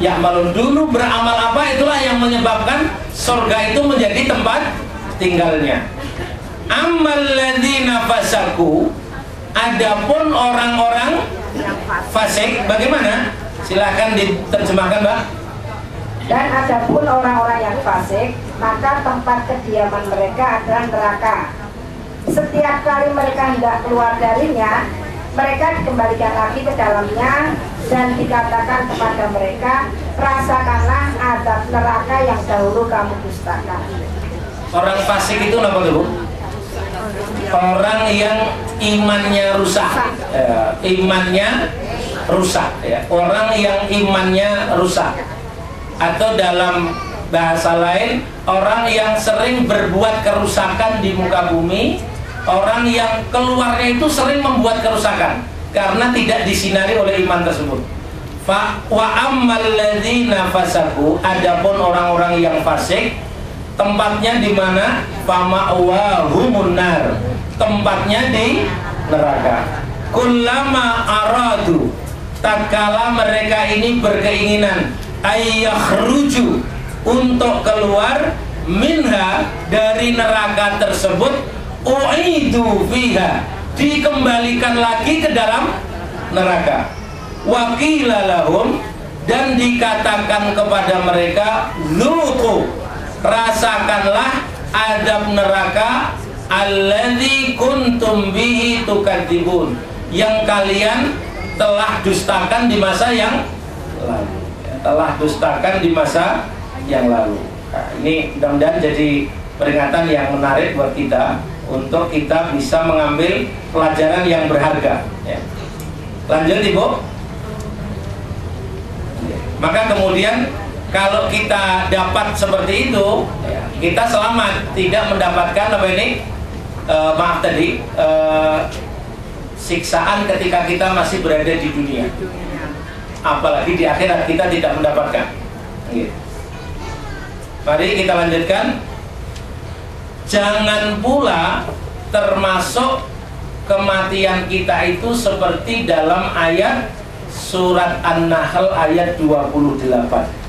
ya'malun. Dulu beramal apa? Itulah yang menyebabkan surga itu menjadi tempat tinggalnya. Amal ladina fasaku Adapun orang-orang fasik bagaimana? Silahkan diterjemahkan Mbak. Dan adapun orang-orang yang fasik Maka tempat kediaman mereka adalah neraka. Setiap kali mereka hendak keluar darinya Mereka dikembalikan lagi ke dalamnya Dan dikatakan kepada mereka Rasakanlah adab neraka yang dahulu kamu dustakan. Orang fasik itu apa dulu? orang yang imannya rusak. Ya, imannya rusak ya. Orang yang imannya rusak. Atau dalam bahasa lain orang yang sering berbuat kerusakan di muka bumi orang yang keluarnya itu sering membuat kerusakan karena tidak disinari oleh iman tersebut. Fa wa ammal ladzina fasaku adapun orang-orang yang fasik tempatnya di mana? Fama'wahumun nar tempatnya di neraka. Kullama aradu tatkala mereka ini berkeinginan ayyakhruju untuk keluar minha dari neraka tersebut uidu fiha. Dikembalikan lagi ke dalam neraka. Wakilalahum dan dikatakan kepada mereka luku rasakanlah adab neraka alladzi kuntum bihi tukadzibun. Yang kalian telah dustakan di masa yang lalu. Telah dustakan di masa yang lalu. Nah, ini mudah-mudahan jadi peringatan yang menarik buat kita untuk kita bisa mengambil pelajaran yang berharga. Ya. lanjut ibu. Maka kemudian kalau kita dapat seperti itu ya, kita selamat. Tidak mendapatkan apa ini? E, maaf tadi e, siksaan ketika kita masih berada di dunia. Apalagi di akhirat kita tidak mendapatkan. Gitu. mari kita lanjutkan jangan pula termasuk kematian kita itu seperti dalam ayat surat An-Nahl ayat 28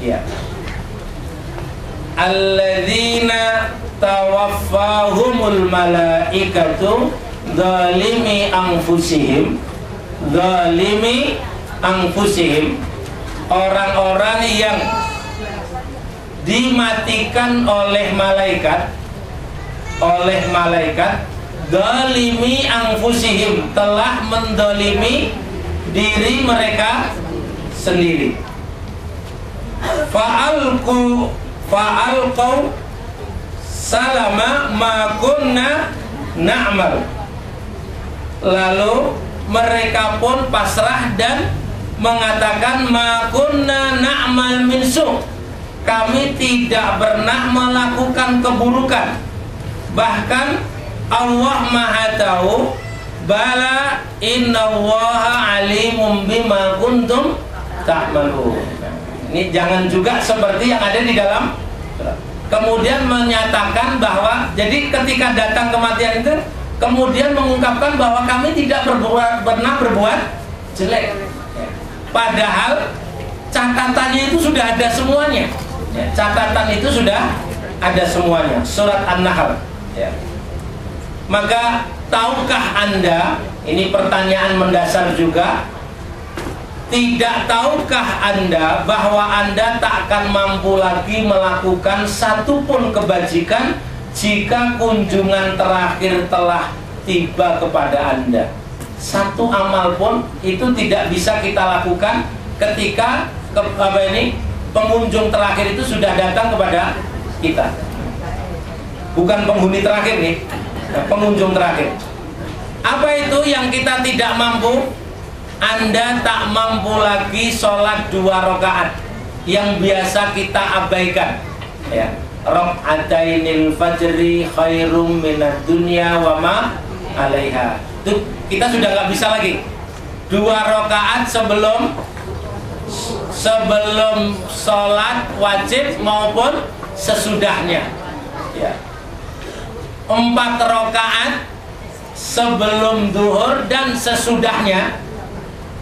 Ya. Alladzina tawaffahumul malaikatu zalimi anfusihim zalimi anfusihim orang-orang yang dimatikan oleh malaikat oleh malaikat dalimi anfusihim telah mendolimi diri mereka sendiri. Fa'alku fa'alqau salama ma kunna na'mal. Lalu mereka pun pasrah dan mengatakan ma kunna na'mal min kami tidak pernah melakukan keburukan. Bahkan Allah Maha tahu bala innallaha alimun bima kuntum ta'malun. Ini jangan juga seperti yang ada di dalam kemudian menyatakan bahwa jadi ketika datang kematian itu kemudian mengungkapkan bahwa kami tidak berbuat, pernah berbuat jelek padahal catatannya itu sudah ada semuanya ya, catatan itu sudah ada semuanya surat An-Nahl ya. maka tahukah anda ini pertanyaan mendasar juga tidak tahukah Anda bahwa Anda tak akan mampu lagi melakukan satu pun kebajikan jika kunjungan terakhir telah tiba kepada Anda? Satu amal pun itu tidak bisa kita lakukan ketika ke, apa ini pengunjung terakhir itu sudah datang kepada kita. Bukan penghuni terakhir nih, pengunjung terakhir. Apa itu yang kita tidak mampu? anda tak mampu lagi sholat dua rakaat yang biasa kita abaikan. Ya. Rok'atainil fajri khairum minad dunya wa ma alaiha. Itu kita sudah nggak bisa lagi. Dua rakaat sebelum sebelum sholat wajib maupun sesudahnya. Ya. Empat rakaat sebelum duhur dan sesudahnya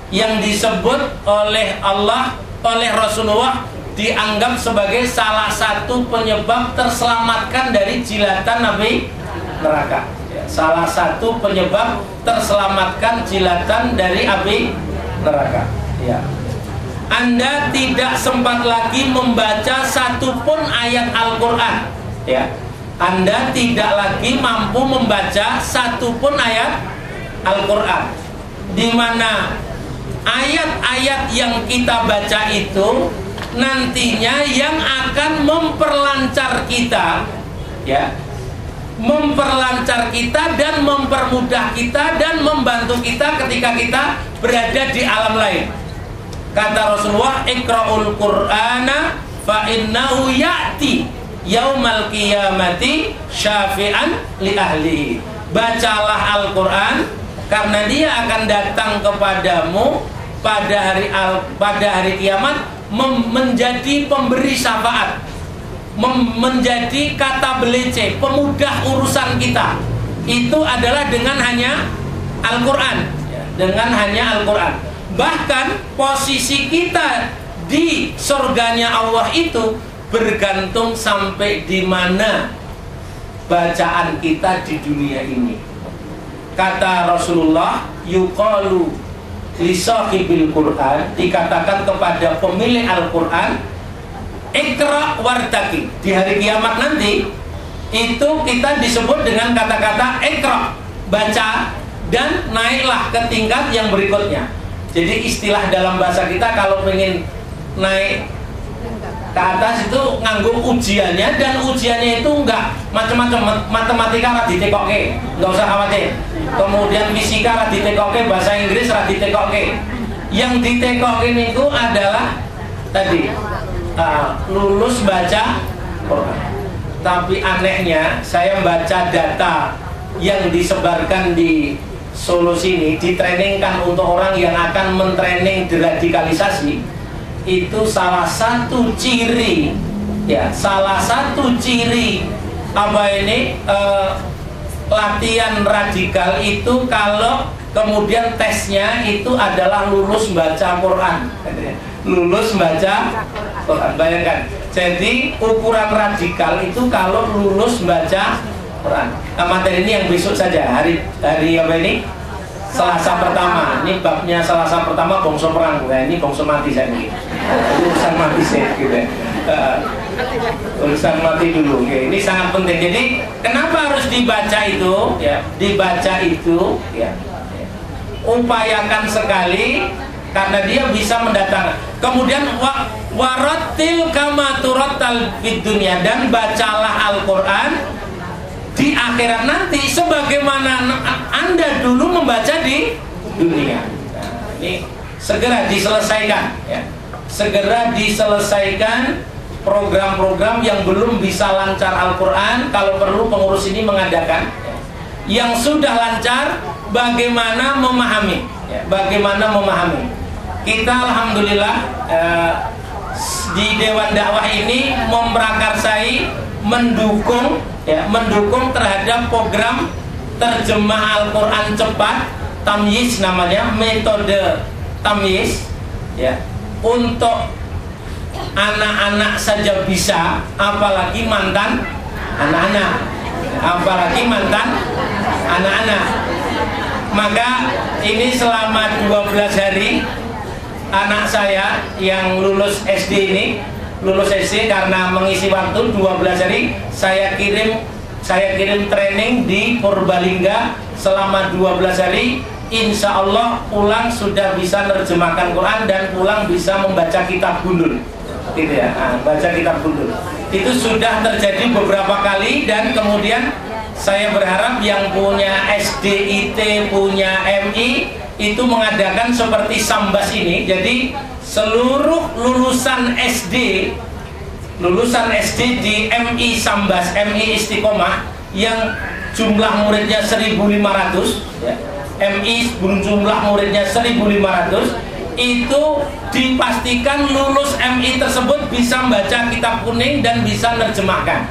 yang disebut oleh Allah oleh Rasulullah dianggap sebagai salah satu penyebab terselamatkan dari jilatan Nabi neraka. Salah satu penyebab terselamatkan jilatan dari api neraka. Ya. Anda tidak sempat lagi membaca satupun ayat Al-Quran. Ya. Anda tidak lagi mampu membaca satupun ayat Al-Quran. Di mana ayat-ayat yang kita baca itu nantinya yang akan memperlancar kita ya memperlancar kita dan mempermudah kita dan membantu kita ketika kita berada di alam lain. Kata Rasulullah ikra'ul qur'ana fa innahu ya'ti yaumal qiyamati syafi'an li ahlihi. Bacalah Al-Qur'an karena dia akan datang kepadamu pada hari al, pada hari kiamat menjadi pemberi syafaat menjadi kata belece pemudah urusan kita. Itu adalah dengan hanya Al-Quran. Dengan hanya Al-Quran. Bahkan posisi kita di surganya Allah itu bergantung sampai di mana bacaan kita di dunia ini. Kata Rasulullah yuqalu lisahibil Quran dikatakan kepada pemilik Al-Quran ikra wartaki di hari kiamat nanti itu kita disebut dengan kata-kata ikra baca dan naiklah ke tingkat yang berikutnya. Jadi istilah dalam bahasa kita kalau pengen naik ke atas itu nganggo ujiannya dan ujiannya itu enggak macam-macam. Matematika lah ditekoke enggak usah khawatir. Kemudian fisika lah ditekoke bahasa Inggris lah ditekoke yang ditekoke itu adalah tadi uh, lulus baca Quran. Tapi anehnya saya baca data yang disebarkan di Solo sini ditreningkan untuk orang yang akan mentraining deradikalisasi itu salah satu ciri ya salah satu ciri apa ini uh, latihan radikal itu kalau kemudian tesnya itu adalah lulus baca Quran lulus baca Quran. Bayangkan jadi ukuran radikal itu kalau lulus baca Quran. Nah, materi ini yang besok saja hari hari apa ini? Selasa pertama. Ini babnya Selasa pertama bongso perang. Nah, ini bongso mati saya ini. Urusan mati saya gitu ya. Urusan mati dulu Oke, ini sangat penting. Jadi kenapa harus dibaca itu? Ya dibaca itu ya, ya. upayakan sekali karena dia bisa mendatangkan kemudian wa, waratil kama turattal fid dunia dan bacalah Al-Qur'an di akhirat nanti sebagaimana Anda dulu membaca di dunia. Nah, ini segera diselesaikan ya. Segera diselesaikan program-program yang belum bisa lancar Al-Quran kalau perlu pengurus ini mengadakan yang sudah lancar bagaimana memahami? Ya, bagaimana memahami? Kita Alhamdulillah eh, di Dewan Dakwah ini memprakarsai mendukung ya mendukung terhadap program terjemah Al-Quran cepat tamyiz namanya metode tamyiz ya untuk anak-anak saja bisa apalagi mantan anak-anak apalagi mantan anak-anak. Maka ini selama 12 hari anak saya yang lulus SD ini lulus SD karena mengisi waktu 12 hari saya kirim saya kirim training di Purbalingga selama 12 hari. Insya Allah pulang sudah bisa menerjemahkan Quran dan pulang bisa membaca kitab gundul gitu ya nah, baca kitab gundul itu sudah terjadi beberapa kali dan kemudian saya berharap yang punya SDIT punya MI itu mengadakan seperti Sambas ini. Jadi seluruh lulusan SD lulusan SD di MI Sambas MI Istiqomah yang jumlah muridnya 1500 ya, MI jumlah muridnya 1500 itu dipastikan lulus MI tersebut bisa membaca kitab kuning dan bisa menerjemahkan.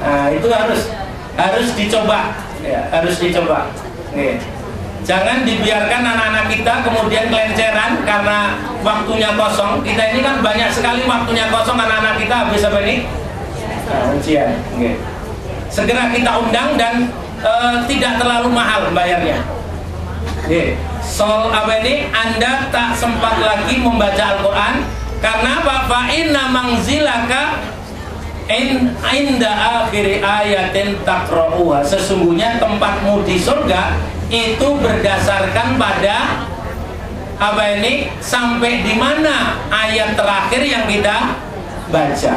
Nah itu harus harus dicoba. Ya, harus dicoba. Nih. jangan dibiarkan anak-anak kita kemudian kelenceran karena waktunya kosong. Kita ini kan banyak sekali waktunya kosong anak-anak kita habis apa ini? Nah, ujian. Nih. segera kita undang dan uh, tidak terlalu mahal bayarnya Sol apa ini? Anda tak sempat lagi membaca Al-Quran karena apa? Fa'inna mangzilaka in inda akhiri ayatin takra'uha Sesungguhnya tempatmu di surga itu berdasarkan pada apa ini sampai di mana ayat terakhir yang kita baca.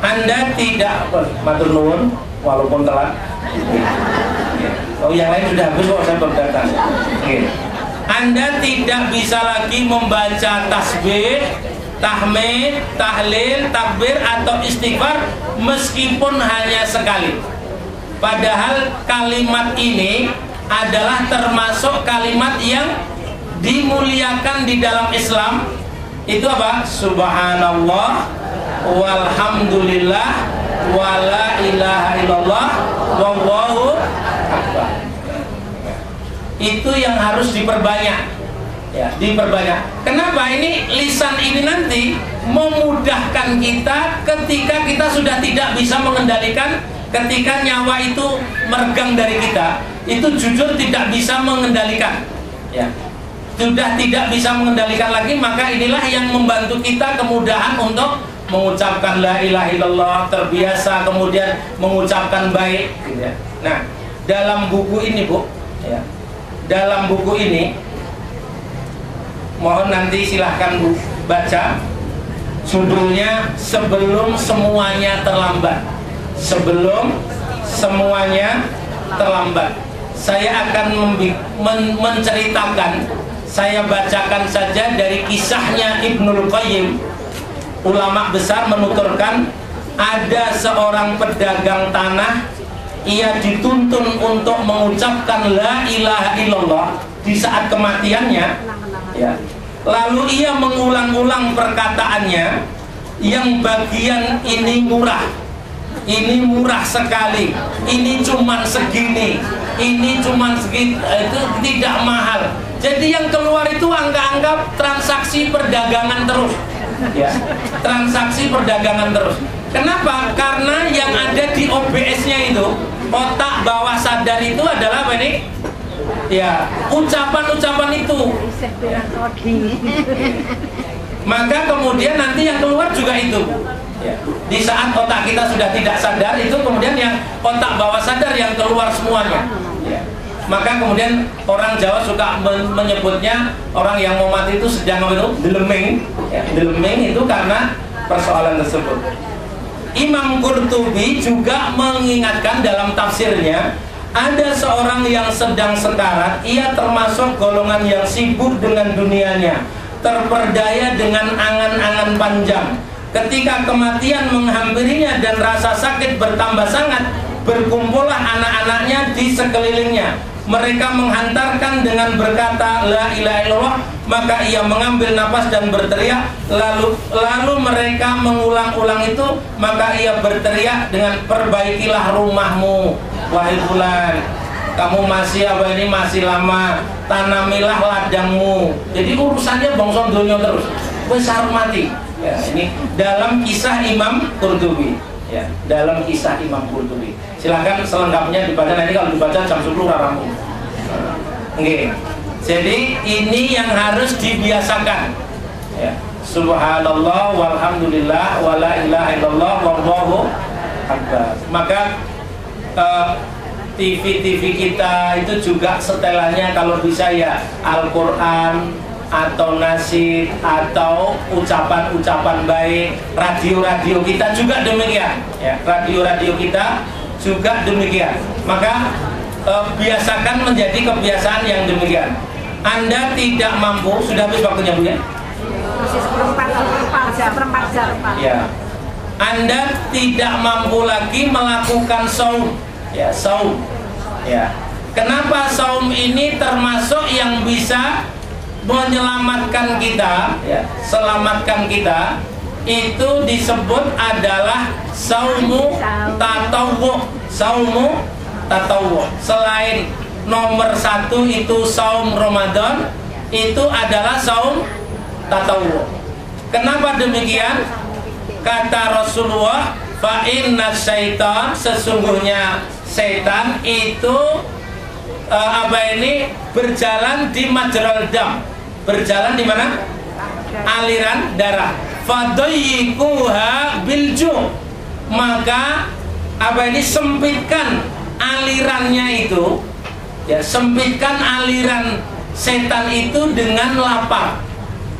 Anda tidak matur walaupun telat. Oh yang lain sudah habis kok saya baru datang. Anda tidak bisa lagi membaca tasbih, tahmid, tahlil, takbir atau istighfar meskipun hanya sekali. Padahal kalimat ini adalah termasuk kalimat yang dimuliakan di dalam Islam. Itu apa? Subhanallah walhamdulillah wala ilaha illallah wallahu itu yang harus diperbanyak. Ya diperbanyak. Kenapa? Ini lisan ini nanti memudahkan kita ketika kita sudah tidak bisa mengendalikan ketika nyawa itu meregang dari kita. Itu jujur tidak bisa mengendalikan. Ya sudah tidak bisa mengendalikan lagi maka inilah yang membantu kita kemudahan untuk mengucapkan la ilaha illallah terbiasa kemudian mengucapkan baik gitu ya. nah dalam buku ini bu ya dalam buku ini mohon nanti silahkan bu baca judulnya sebelum semuanya terlambat sebelum semuanya terlambat saya akan men menceritakan saya bacakan saja dari kisahnya Ibnul Qayyim. Ulama besar menuturkan ada seorang pedagang tanah ia dituntun untuk mengucapkan la ilaha illallah di saat kematiannya. Ya. Lalu ia mengulang-ulang perkataannya yang bagian ini murah ini murah sekali ini cuma segini ini cuma segini itu tidak mahal jadi yang keluar itu angka-angka transaksi perdagangan terus ya transaksi perdagangan terus kenapa karena yang ada di OBS-nya itu otak bawah sadar itu adalah apa ini? Ya, ucapan-ucapan itu. Maka kemudian nanti yang keluar juga itu. Ya. Di saat otak kita sudah tidak sadar itu kemudian yang otak bawah sadar yang keluar semuanya. Ya. Maka kemudian orang Jawa suka menyebutnya orang yang mau mati itu sedang itu? Deleming. Ya, deleming itu karena persoalan tersebut. Imam Qurtubi juga mengingatkan dalam tafsirnya ada seorang yang sedang sekarat ia termasuk golongan yang sibuk dengan dunianya terperdaya dengan angan-angan panjang ketika kematian menghampirinya dan rasa sakit bertambah sangat berkumpullah anak-anaknya di sekelilingnya mereka menghantarkan dengan berkata la ilaha illallah maka ia mengambil nafas dan berteriak. Lalu lalu mereka mengulang-ulang itu maka ia berteriak dengan perbaikilah rumahmu wahai bulan kamu masih apa ini? Masih lama. Tanamilah ladangmu. Jadi urusannya bangsa dunia terus. Besar mati. Ya, ini dalam kisah Imam Qurtubi. Ya dalam kisah Imam Qurtubi silahkan selengkapnya dibaca. Nanti kalau dibaca jam 10 raramu oke. Jadi ini yang harus dibiasakan. Ya. Subhanallah walhamdulillah wala ilaha illallah wallahu akbar. Maka uh, TV-TV kita itu juga setelannya kalau bisa ya Al-Quran atau nasib atau ucapan-ucapan baik. Radio-radio kita juga demikian. Ya radio-radio kita juga demikian. Maka eh, biasakan menjadi kebiasaan yang demikian. Anda tidak mampu sudah habis waktunya bu ya? Masih seperempat seperempat jam. Seperempat jam. Ya anda tidak mampu lagi melakukan saum. Ya saum. Ya. Kenapa saum ini termasuk yang bisa menyelamatkan kita ya selamatkan kita itu disebut adalah saumu tatawu saumu tatawu selain nomor satu itu saum Ramadan itu adalah saum tatawu kenapa demikian? Kata Rasulullah fa inna syaitan sesungguhnya setan itu uh, apa ini? Berjalan di majral dam. Berjalan di mana aliran darah. Fadoyikuha bilju maka apa ini sempitkan alirannya itu. Ya sempitkan aliran setan itu dengan lapar.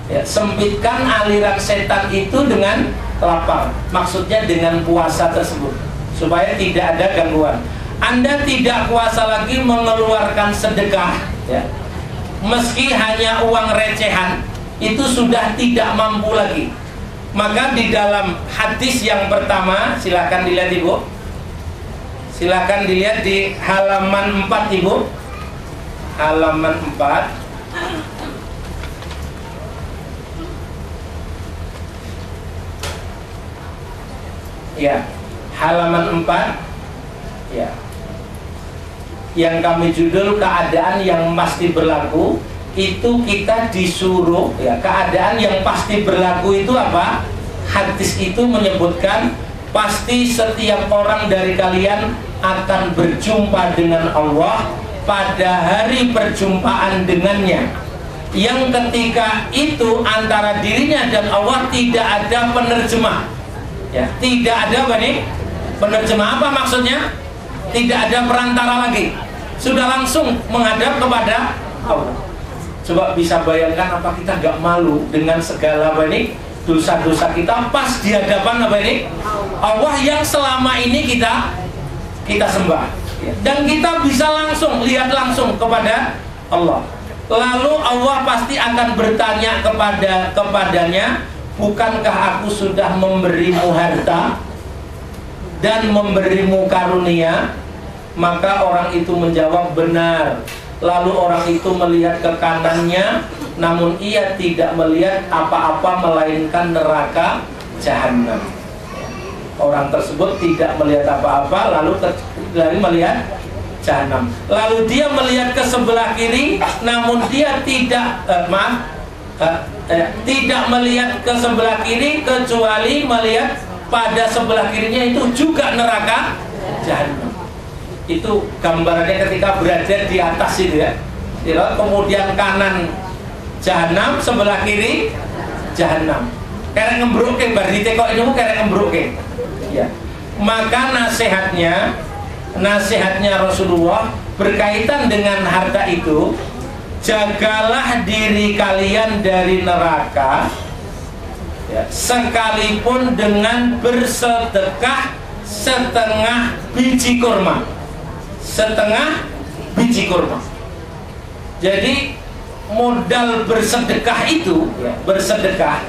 Ya sempitkan aliran setan itu dengan lapar. Maksudnya dengan puasa tersebut. Supaya tidak ada gangguan. Anda tidak kuasa lagi mengeluarkan sedekah. Ya. Meski hanya uang recehan Itu sudah tidak mampu lagi. Maka di dalam hadis yang pertama Silakan dilihat ibu. Silakan dilihat di halaman 4 ibu. Halaman 4 Ya, halaman 4 Ya. Yang kami judul keadaan yang pasti berlaku itu kita disuruh ya keadaan yang pasti berlaku itu apa? Hadis itu menyebutkan pasti setiap orang dari kalian akan berjumpa dengan Allah pada hari perjumpaan dengannya. Yang ketika itu antara dirinya dan Allah tidak ada penerjemah. Ya tidak ada apa nih penerjemah apa maksudnya? Tidak ada perantara lagi. Sudah langsung menghadap kepada Allah. Coba bisa bayangkan apa kita nggak malu dengan segala apa ini dosa-dosa kita pas di hadapan apa ini Allah yang selama ini kita kita sembah dan kita bisa langsung lihat langsung kepada Allah. Lalu Allah pasti akan bertanya kepada kepadanya, bukankah aku sudah memberimu harta dan memberimu karunia? Maka orang itu menjawab benar Lalu orang itu melihat ke kanannya Namun ia tidak melihat apa-apa melainkan neraka jahanam Orang tersebut tidak melihat apa-apa Lalu dari melihat jahanam Lalu dia melihat ke sebelah kiri Namun dia tidak eh, Maaf eh, eh, Tidak melihat ke sebelah kiri Kecuali melihat pada sebelah kirinya itu juga neraka jahanam itu gambarannya ketika berada di atas itu ya. Kemudian kanan jahanam sebelah kiri jahanam. Karena ngembruke bar kok ini karena ngembruke ya. Maka nasihatnya nasihatnya Rasulullah berkaitan dengan harta itu jagalah diri kalian dari neraka ya, sekalipun dengan bersedekah setengah biji kurma setengah biji kurma. Jadi modal bersedekah itu ya, bersedekah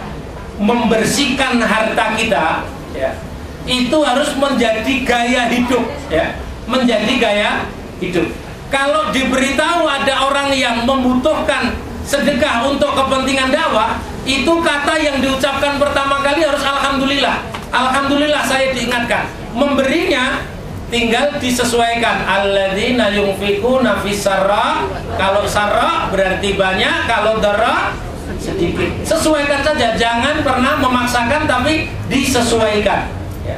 membersihkan harta kita ya, itu harus menjadi gaya hidup ya, menjadi gaya hidup. Kalau diberitahu ada orang yang membutuhkan sedekah untuk kepentingan dakwah, itu kata yang diucapkan pertama kali harus alhamdulillah. Alhamdulillah saya diingatkan. Memberinya tinggal disesuaikan. Alladzina yunfikuna fis sarra. Kalau sarra berarti banyak. Kalau darra sedikit. Sesuaikan saja. Jangan pernah memaksakan tapi disesuaikan. Ya.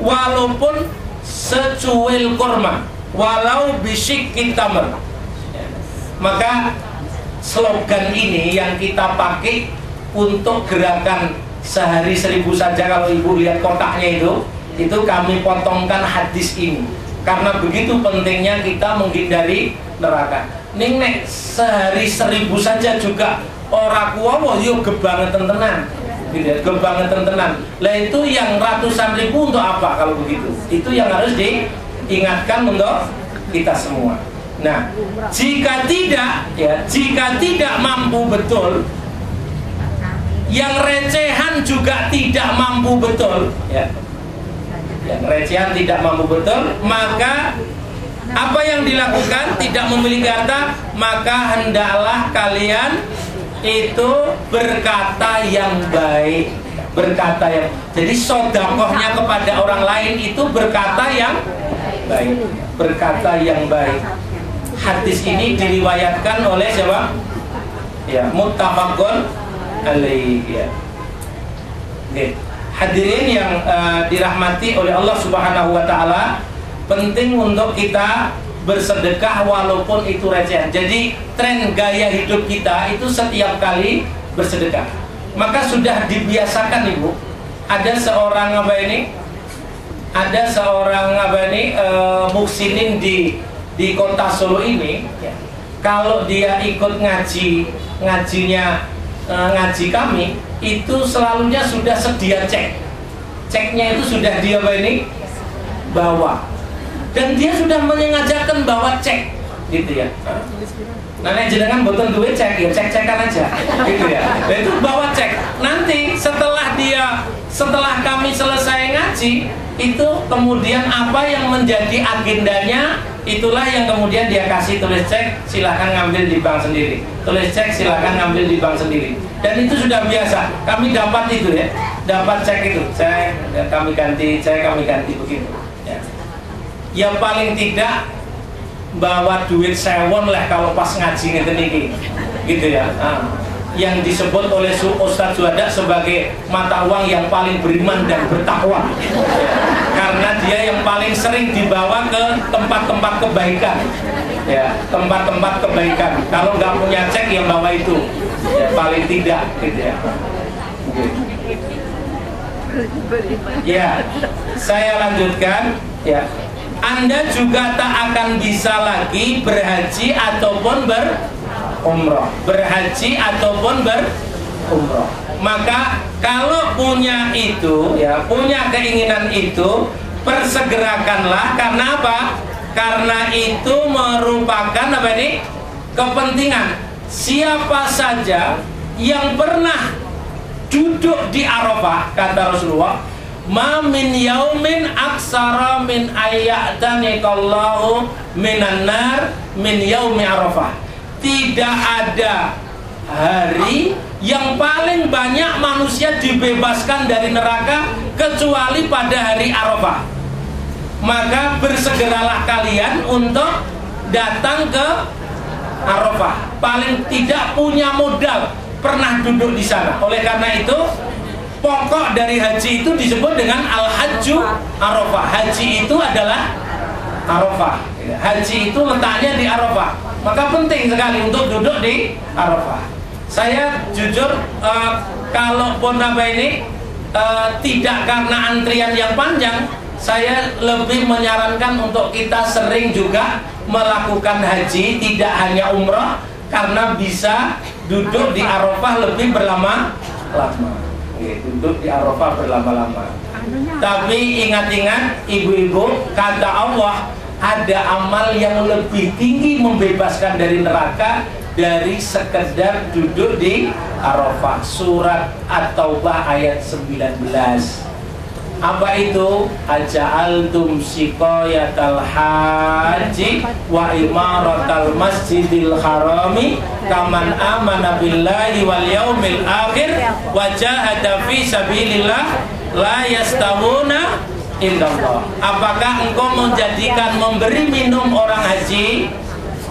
walaupun secuil kurma. Walau bisik tamar ya. maka slogan ini yang kita pakai untuk gerakan sehari seribu saja kalau ibu lihat kotaknya itu itu kami potongkan hadis ini. Karena begitu pentingnya kita menghindari neraka. Ning nek sehari seribu saja juga orang kuwa yo gebangetan tenan gitu ya, gebangetan tenan lah itu yang ratusan ribu untuk apa kalau begitu? Itu yang harus diingatkan untuk kita semua. Nah jika tidak ya jika tidak mampu betul yang recehan juga tidak mampu betul ya recehan tidak mampu betul maka apa yang dilakukan tidak memiliki harta maka hendaklah kalian itu berkata yang baik berkata yang jadi sodakohnya kepada orang lain itu berkata yang baik berkata yang baik hadis ini diriwayatkan oleh siapa ya muttafaqun alaihi ya. Okay. Hadirin yang uh, dirahmati oleh Allah Subhanahu wa taala, penting untuk kita bersedekah walaupun itu receh. Jadi tren gaya hidup kita itu setiap kali bersedekah. Maka sudah dibiasakan Ibu. Ada seorang apa ini? Ada seorang apa ini uh, muksinin di di kota Solo ini ya. Kalau dia ikut ngaji, ngajinya e, ngaji kami itu selalunya sudah sedia cek. Ceknya itu sudah dia ini? Bawa dan dia sudah mengajarkan bawa cek gitu ya. Nah jenengan boten duit cek ya cek cekan aja gitu ya. Nah, itu bawa cek. Nanti setelah dia setelah kami selesai ngaji itu kemudian apa yang menjadi agendanya itulah yang kemudian dia kasih tulis cek silahkan ngambil di bank sendiri. Tulis cek silahkan ngambil di bank sendiri dan itu sudah biasa. Kami dapat itu ya. Dapat cek itu. Saya kami ganti saya kami ganti begitu ya, ya paling tidak bawa duit sewon lah kalau pas ngaji ngeten gitu ya. Nah yang disebut oleh Ustadz Suhada sebagai mata uang yang paling beriman dan bertakwa. Karena dia yang paling sering dibawa ke tempat-tempat kebaikan. Ya tempat-tempat kebaikan. Kalau nggak punya cek yang bawa itu. ya paling tidak gitu ya. Ya saya lanjutkan ya. Anda juga tak akan bisa lagi berhaji ataupun ber umroh berhaji ataupun berumroh maka kalau punya itu ya punya keinginan itu persegerakanlah. Karena apa? Karena itu merupakan apa ini? Kepentingan siapa saja yang pernah duduk di Arafah kata Rasulullah ma min yaumin aksara min ayyatanikallahu minan nar min yaumi Arafah tidak ada hari yang paling banyak manusia dibebaskan dari neraka kecuali pada hari Arafah. Maka bersegeralah kalian untuk datang ke Arafah. Paling tidak punya modal pernah duduk di sana. Oleh karena itu, pokok dari haji itu disebut dengan al-hajju Arafah. Haji itu adalah Arafah. Haji itu letaknya di Arafah maka penting sekali untuk duduk di Arafah. Saya jujur uh, pun apa ini uh, tidak karena antrian yang panjang, saya lebih menyarankan untuk kita sering juga melakukan haji, tidak hanya umrah, karena bisa duduk di Arafah lebih berlama-lama. duduk di Arafah berlama-lama. Tapi ingat-ingat, ibu-ibu, kata Allah, ada amal yang lebih tinggi membebaskan dari neraka dari sekedar duduk di Arafah surat At-Taubah ayat 19 apa itu aja'altum siqayatal haji wa imaratal masjidil harami kaman amana billahi wal yaumil akhir wa jahada fi sabilillah la yastawuna indallah. Apakah engkau menjadikan memberi minum orang haji,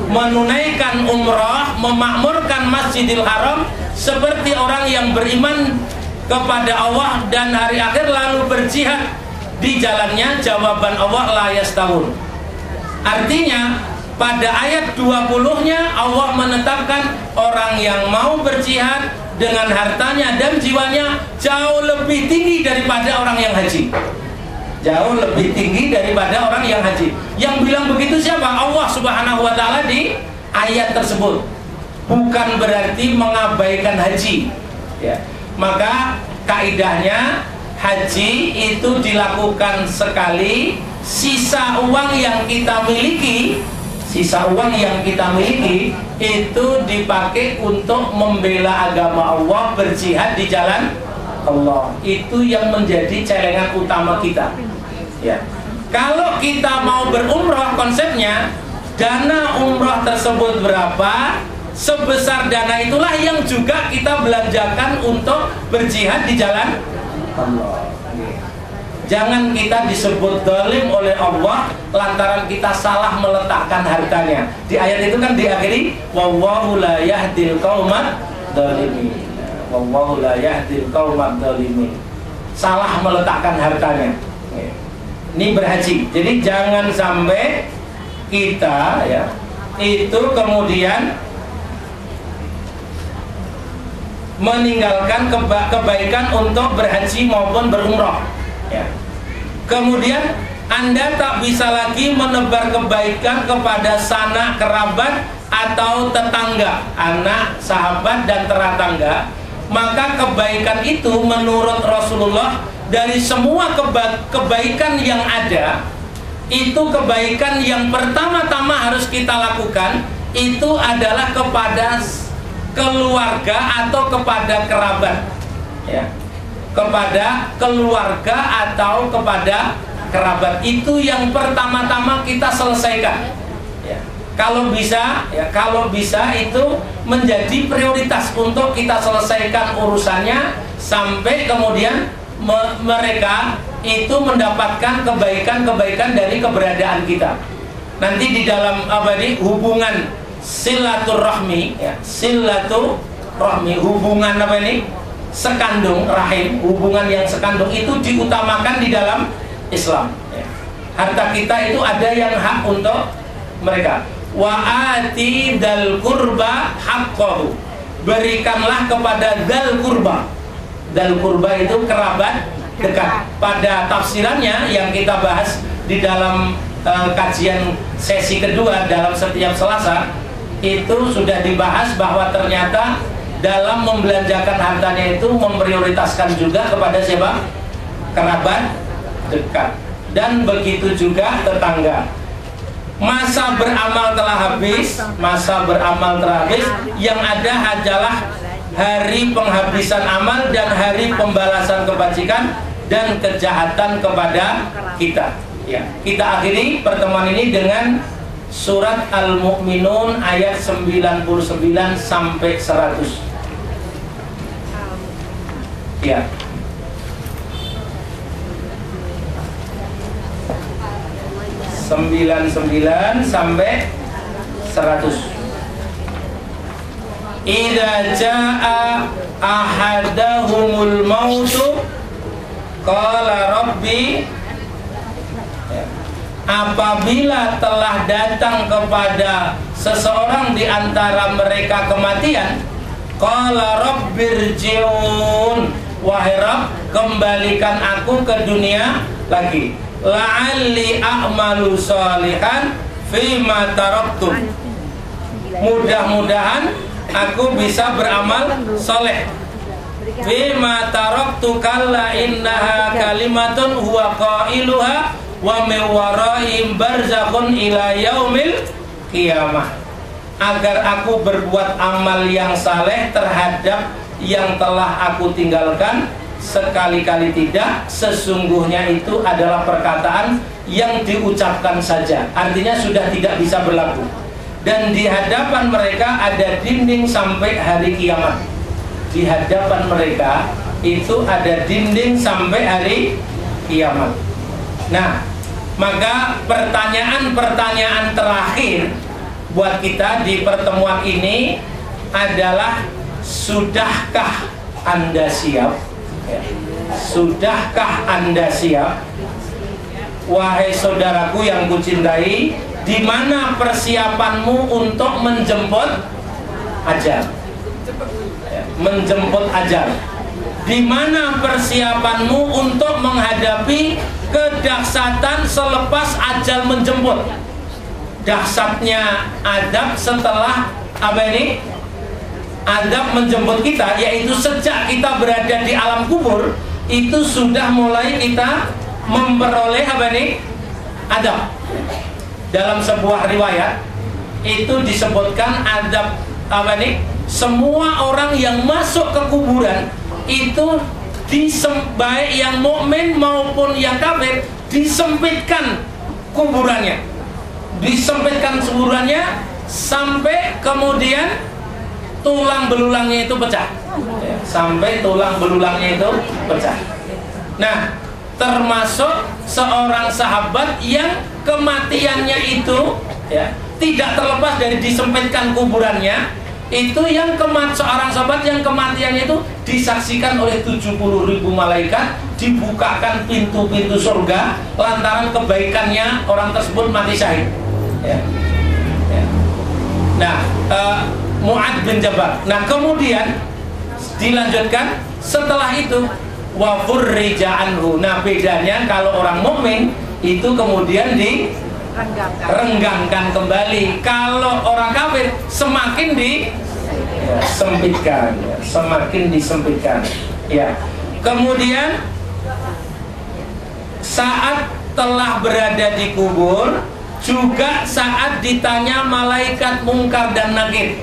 menunaikan umrah, memakmurkan Masjidil Haram seperti orang yang beriman kepada Allah dan hari akhir lalu berjihad di jalannya? Jawaban Allah la yastawun. Artinya pada ayat 20-nya Allah menetapkan orang orang yang mau berjihad dengan hartanya dan jiwanya jauh lebih tinggi daripada orang yang haji. Jauh lebih tinggi daripada orang yang haji. Yang bilang begitu siapa? Allah Subhanahu wa taala di ayat tersebut. Bukan berarti mengabaikan haji. Ya. Maka kaidahnya haji itu dilakukan sekali, sisa uang yang kita miliki sisa uang yang kita miliki itu dipakai untuk membela agama Allah berjihad di jalan Allah. Itu yang menjadi celengan utama kita. Ya. Kalau kita mau berumrah konsepnya dana umrah tersebut berapa sebesar dana itulah yang juga kita belanjakan untuk berjihad di jalan Allah Jangan kita disebut dolim oleh Allah lantaran kita salah meletakkan hartanya. Di ayat itu kan diakhiri wallahu la yahdil qaumat dolimin. Wallahu la yahdil dolimin. Salah meletakkan hartanya. Ini berhaji. Jadi jangan sampai kita ya itu kemudian meninggalkan keba kebaikan untuk berhaji maupun berumrah ya. Kemudian Anda tak bisa lagi menebar kebaikan kepada sanak kerabat atau tetangga, anak, sahabat dan teratangga. Maka kebaikan itu menurut Rasulullah dari semua keba kebaikan yang ada itu kebaikan yang pertama-tama harus kita lakukan itu adalah kepada keluarga atau kepada kerabat. Ya. Kepada keluarga atau kepada kerabat. Itu yang pertama-tama kita selesaikan. Ya. kalau bisa ya kalau bisa itu menjadi prioritas untuk kita selesaikan urusannya sampai kemudian me mereka itu mendapatkan kebaikan-kebaikan dari keberadaan kita. Nanti di dalam apa ini hubungan silaturahmi ya silaturahmi. Hubungan apa ini? Sekandung rahim. Hubungan yang sekandung itu diutamakan di dalam Islam ya. harta kita itu ada yang hak untuk mereka. Waati dal kurba haqqahu berikanlah kepada dal kurba dal kurba itu kerabat dekat. Pada tafsirannya yang kita bahas di dalam uh, kajian sesi kedua dalam setiap Selasa itu sudah dibahas bahwa ternyata dalam membelanjakan hartanya itu memprioritaskan juga kepada siapa? Kerabat dekat. Dan begitu juga tetangga. Masa beramal telah habis, masa beramal telah habis, yang ada adalah hari penghabisan amal dan hari pembalasan kebajikan dan kejahatan kepada kita. Ya, kita akhiri pertemuan ini dengan surat Al-Mu'minun ayat 99 sampai 100. Ya. Sembilan sembilan sampai seratus. Ida jaa ahadahumul mautu Qala Rabbi ya. Apabila telah datang kepada seseorang di antara mereka kematian Qala Rabbirji'un Wahai Rabb, kembalikan aku ke dunia lagi. La'alli a'malu salihan fima taraktum. Mudah-mudahan aku bisa beramal soleh. Fima taraktu kalla innaha kalimatun huwa qailuha wa min waraihim barzakhun ila yaumil qiyamah. Agar aku berbuat amal yang saleh terhadap yang telah aku tinggalkan sekali-kali tidak sesungguhnya itu adalah perkataan yang diucapkan saja. Artinya sudah tidak bisa berlaku. Dan di hadapan mereka ada dinding sampai hari kiamat. Di hadapan mereka itu ada dinding sampai hari kiamat nah maka pertanyaan-pertanyaan terakhir buat kita di pertemuan ini adalah Sudahkah Anda siap? Ya. Sudahkah Anda siap? Wahai saudaraku yang kucintai, di mana persiapanmu untuk menjemput ajal? Ya, menjemput ajal. Di mana persiapanmu untuk menghadapi kedahsatan selepas ajal menjemput? Dahsyatnya adab setelah apa ini? Adab menjemput kita yaitu sejak kita berada di alam kubur itu sudah mulai kita memperoleh apa ini? Adab. Dalam sebuah riwayat itu disebutkan adab apa nih? Semua orang yang masuk ke kuburan itu baik yang mukmin maupun yang kafir disempitkan kuburannya. Disempitkan kuburannya sampai kemudian tulang belulangnya itu pecah. Sampai tulang belulangnya itu pecah. Nah termasuk seorang sahabat yang kematiannya itu ya tidak terlepas dari disempitkan kuburannya itu yang kemat seorang sahabat yang kematiannya itu disaksikan oleh 70 ribu malaikat dibukakan pintu-pintu surga lantaran kebaikannya orang tersebut mati syahid. Ya. Ya. nah uh, Mu'ad bin Jabal. Nah kemudian dilanjutkan setelah itu wafur anhu nah bedanya kalau orang mukmin itu kemudian di renggangkan kembali. Kalau orang kafir semakin di ya, sempitkan semakin disempitkan ya. Kemudian saat telah berada di kubur juga saat ditanya malaikat mungkar dan nakir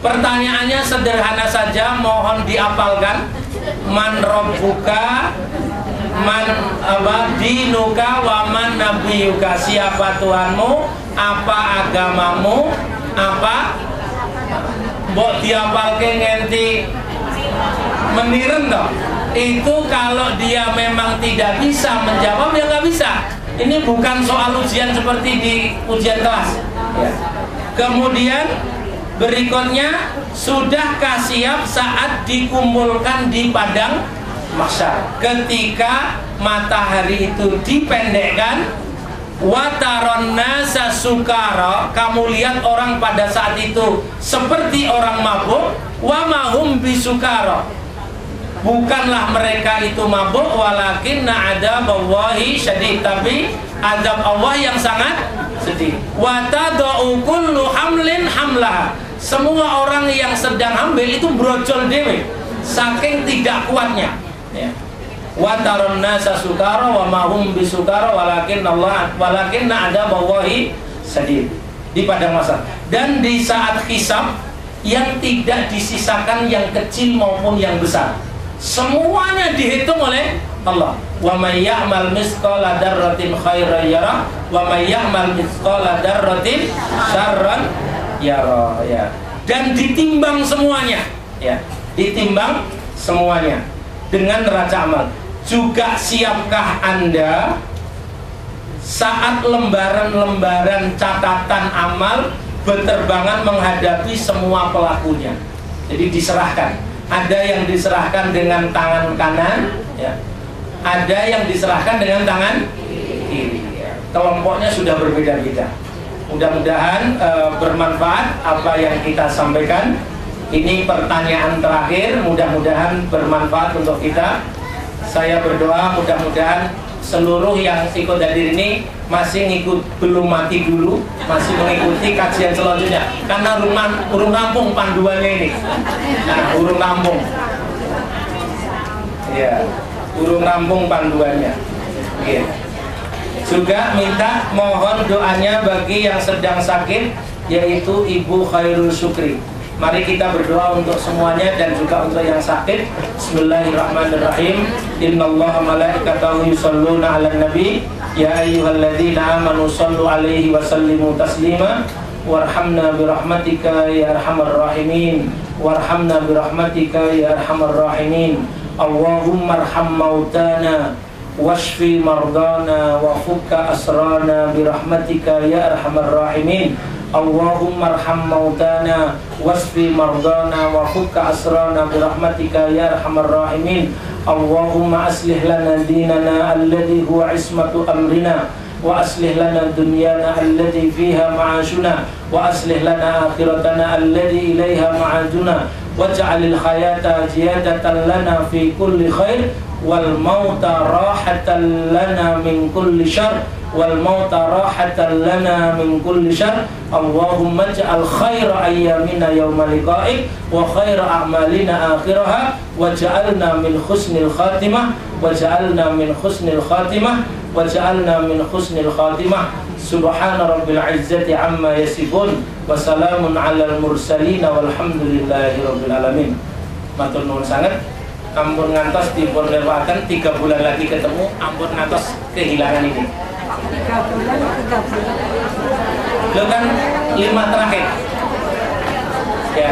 pertanyaannya sederhana saja mohon diapalkan. Man robbuka man apa dinuka waman nabiyuka. Siapa Tuhanmu? Apa agamamu? Apa mbok diapalke ngenti meniren toh itu kalau dia memang tidak bisa menjawab ya nggak bisa. Ini bukan soal ujian seperti di ujian kelas. Ya. kemudian berikutnya sudahkah siap saat dikumpulkan di padang mahsyar ketika matahari itu dipendekkan wataron nasa sukara kamu lihat orang pada saat itu seperti orang mabuk wa mahum bisukara. Bukanlah mereka itu mabuk walakin ada bawahi syadid tapi adab Allah yang sangat sedih. Wa tadau kullu hamlin hamlah semua orang yang sedang hamil itu brojol dewe saking tidak kuatnya. Ya wa taron nasa sukara wa mahum bisukara walakin Allah walakin ada bawahi sedih di padang masa. Dan di saat hisab yang tidak disisakan yang kecil maupun yang besar. Semuanya dihitung oleh Allah. Wa may ya'mal misqala darratin khairan yara wa may ya'mal misqala darratin syarran yara ya. Dan ditimbang semuanya ya. Ditimbang semuanya dengan neraca amal. Juga siapkah Anda saat lembaran-lembaran catatan amal berterbangan menghadapi semua pelakunya. Jadi diserahkan. Ada yang diserahkan dengan tangan kanan, ya. Ada yang diserahkan dengan tangan kiri. Ya. Kelompoknya sudah berbeda-beda. Mudah-mudahan e, bermanfaat apa yang kita sampaikan. Ini pertanyaan terakhir, mudah-mudahan bermanfaat untuk kita. Saya berdoa mudah-mudahan seluruh yang ikut hadir ini masih ngikut belum mati dulu, masih mengikuti kajian selanjutnya. Karena rumah urung rampung panduannya ini. Nah, urung rampung. Ya, urung rampung panduannya. Ya. Juga minta mohon doanya bagi yang sedang sakit yaitu Ibu Khairul Sukri. Mari kita berdoa untuk semuanya dan juga untuk yang sakit. Bismillahirrahmanirrahim. Innallaha malaikatahu yusalluna 'alan nabi ya ayyuhalladzina amanu sallu 'alaihi wa sallimu taslima. Warhamna birahmatika ya arhamar rahimin. Warhamna birahmatika ya arhamar rahimin. Allahumma arham mautana washfi mardana wa fukka asrana birahmatika ya arhamar rahimin. اللهم ارحم موتانا واشف مرضانا وفك أسرانا برحمتك يا أرحم الراحمين. اللهم أصلح لنا ديننا الذي هو عصمة أمرنا وأصلح لنا دنيانا التي فيها معاشنا وأصلح لنا آخرتنا الذي إليها معادنا. واجعل الحياة زيادة لنا في كل خير والموت راحة لنا من كل شر. wal mauta rahatan lana min kulli syar. Allahumma ja'al khaira ayyamina yawma liqa'ik wa khaira a'malina akhiraha wa ja'alna min husnil khatimah wa ja'alna min husnil khatimah wa ja'alna min husnil khatimah. Subhana rabbil izzati amma yasifun wa salamun 'alal mursalin walhamdulillahi rabbil alamin. Matur nuwun sangat. Ampun ngantos dipun bulan lagi ketemu Ampun ngantos kehilangan ini bulan bulan lo kan lima terakhir ya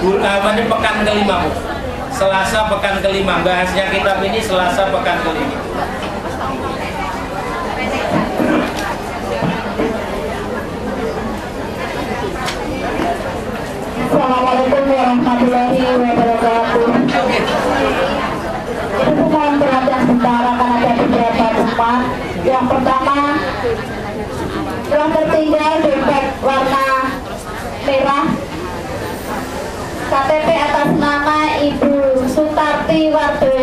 Bul- apa ini pekan kelima Bu. Selasa pekan kelima bahasnya kitab ini Selasa pekan kelima Assalamualaikum warahmatullahi wabarakatuh. Itu mohon perhatian sebentar akan ada beberapa umat. Yang pertama, telah tertinggal dompet warna merah KTP atas nama Ibu Sutarti Wardoyo.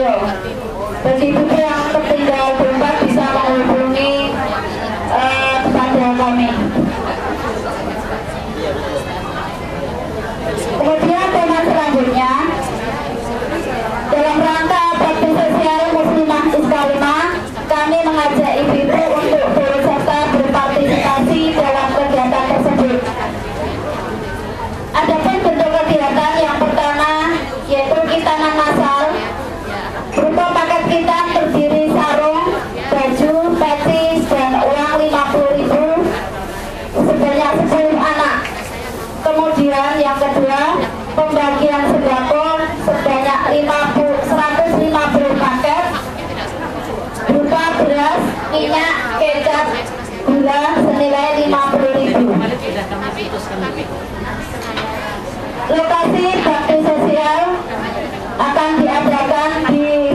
Lokasi bakti sosial akan diadakan di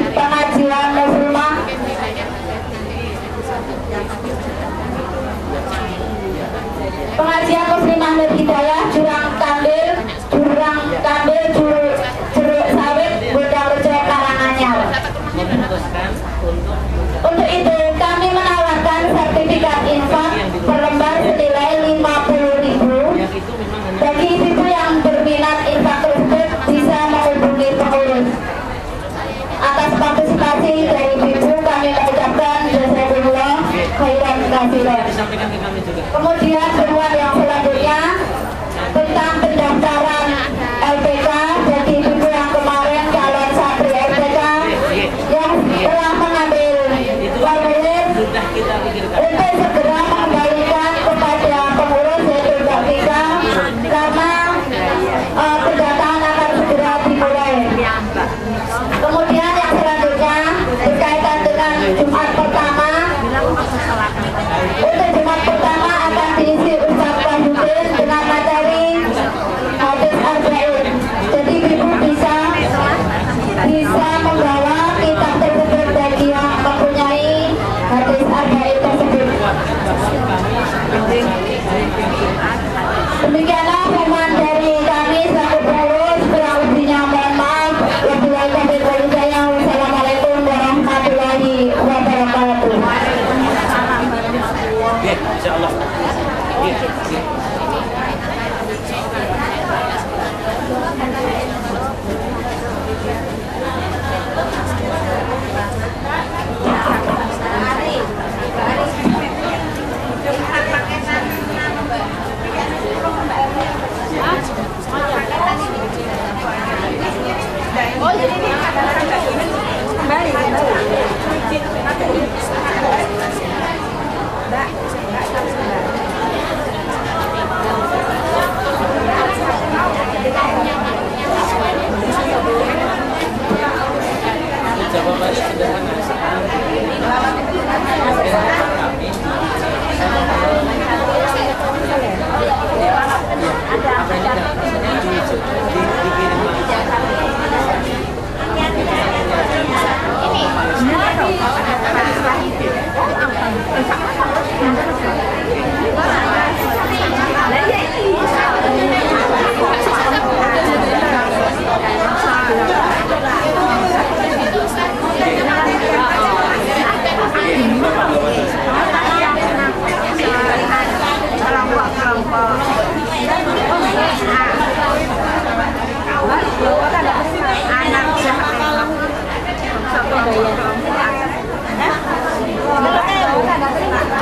đầu có là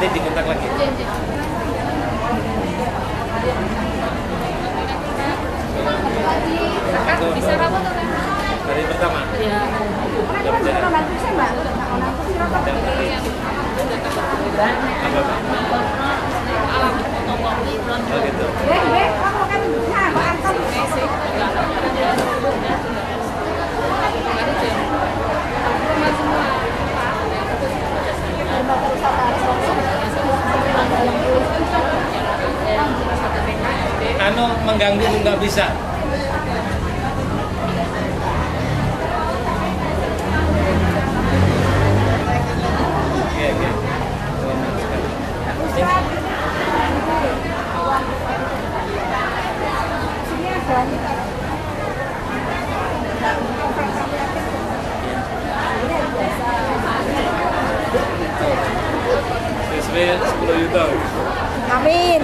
nanti dikontak lagi. Dari pertama. Iya. Pernah bantu saya mbak. Anu mengganggu nggak bisa. 10 juta. Amin.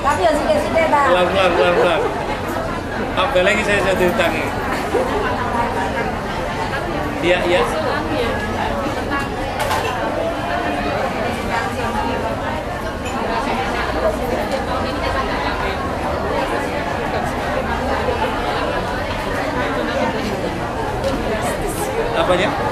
Tapi yang sikit-sikit, Pak. Pelan, pelan, pelan, pelan. Apa lagi saya sudah diutangi? Iya, iya. Apanya?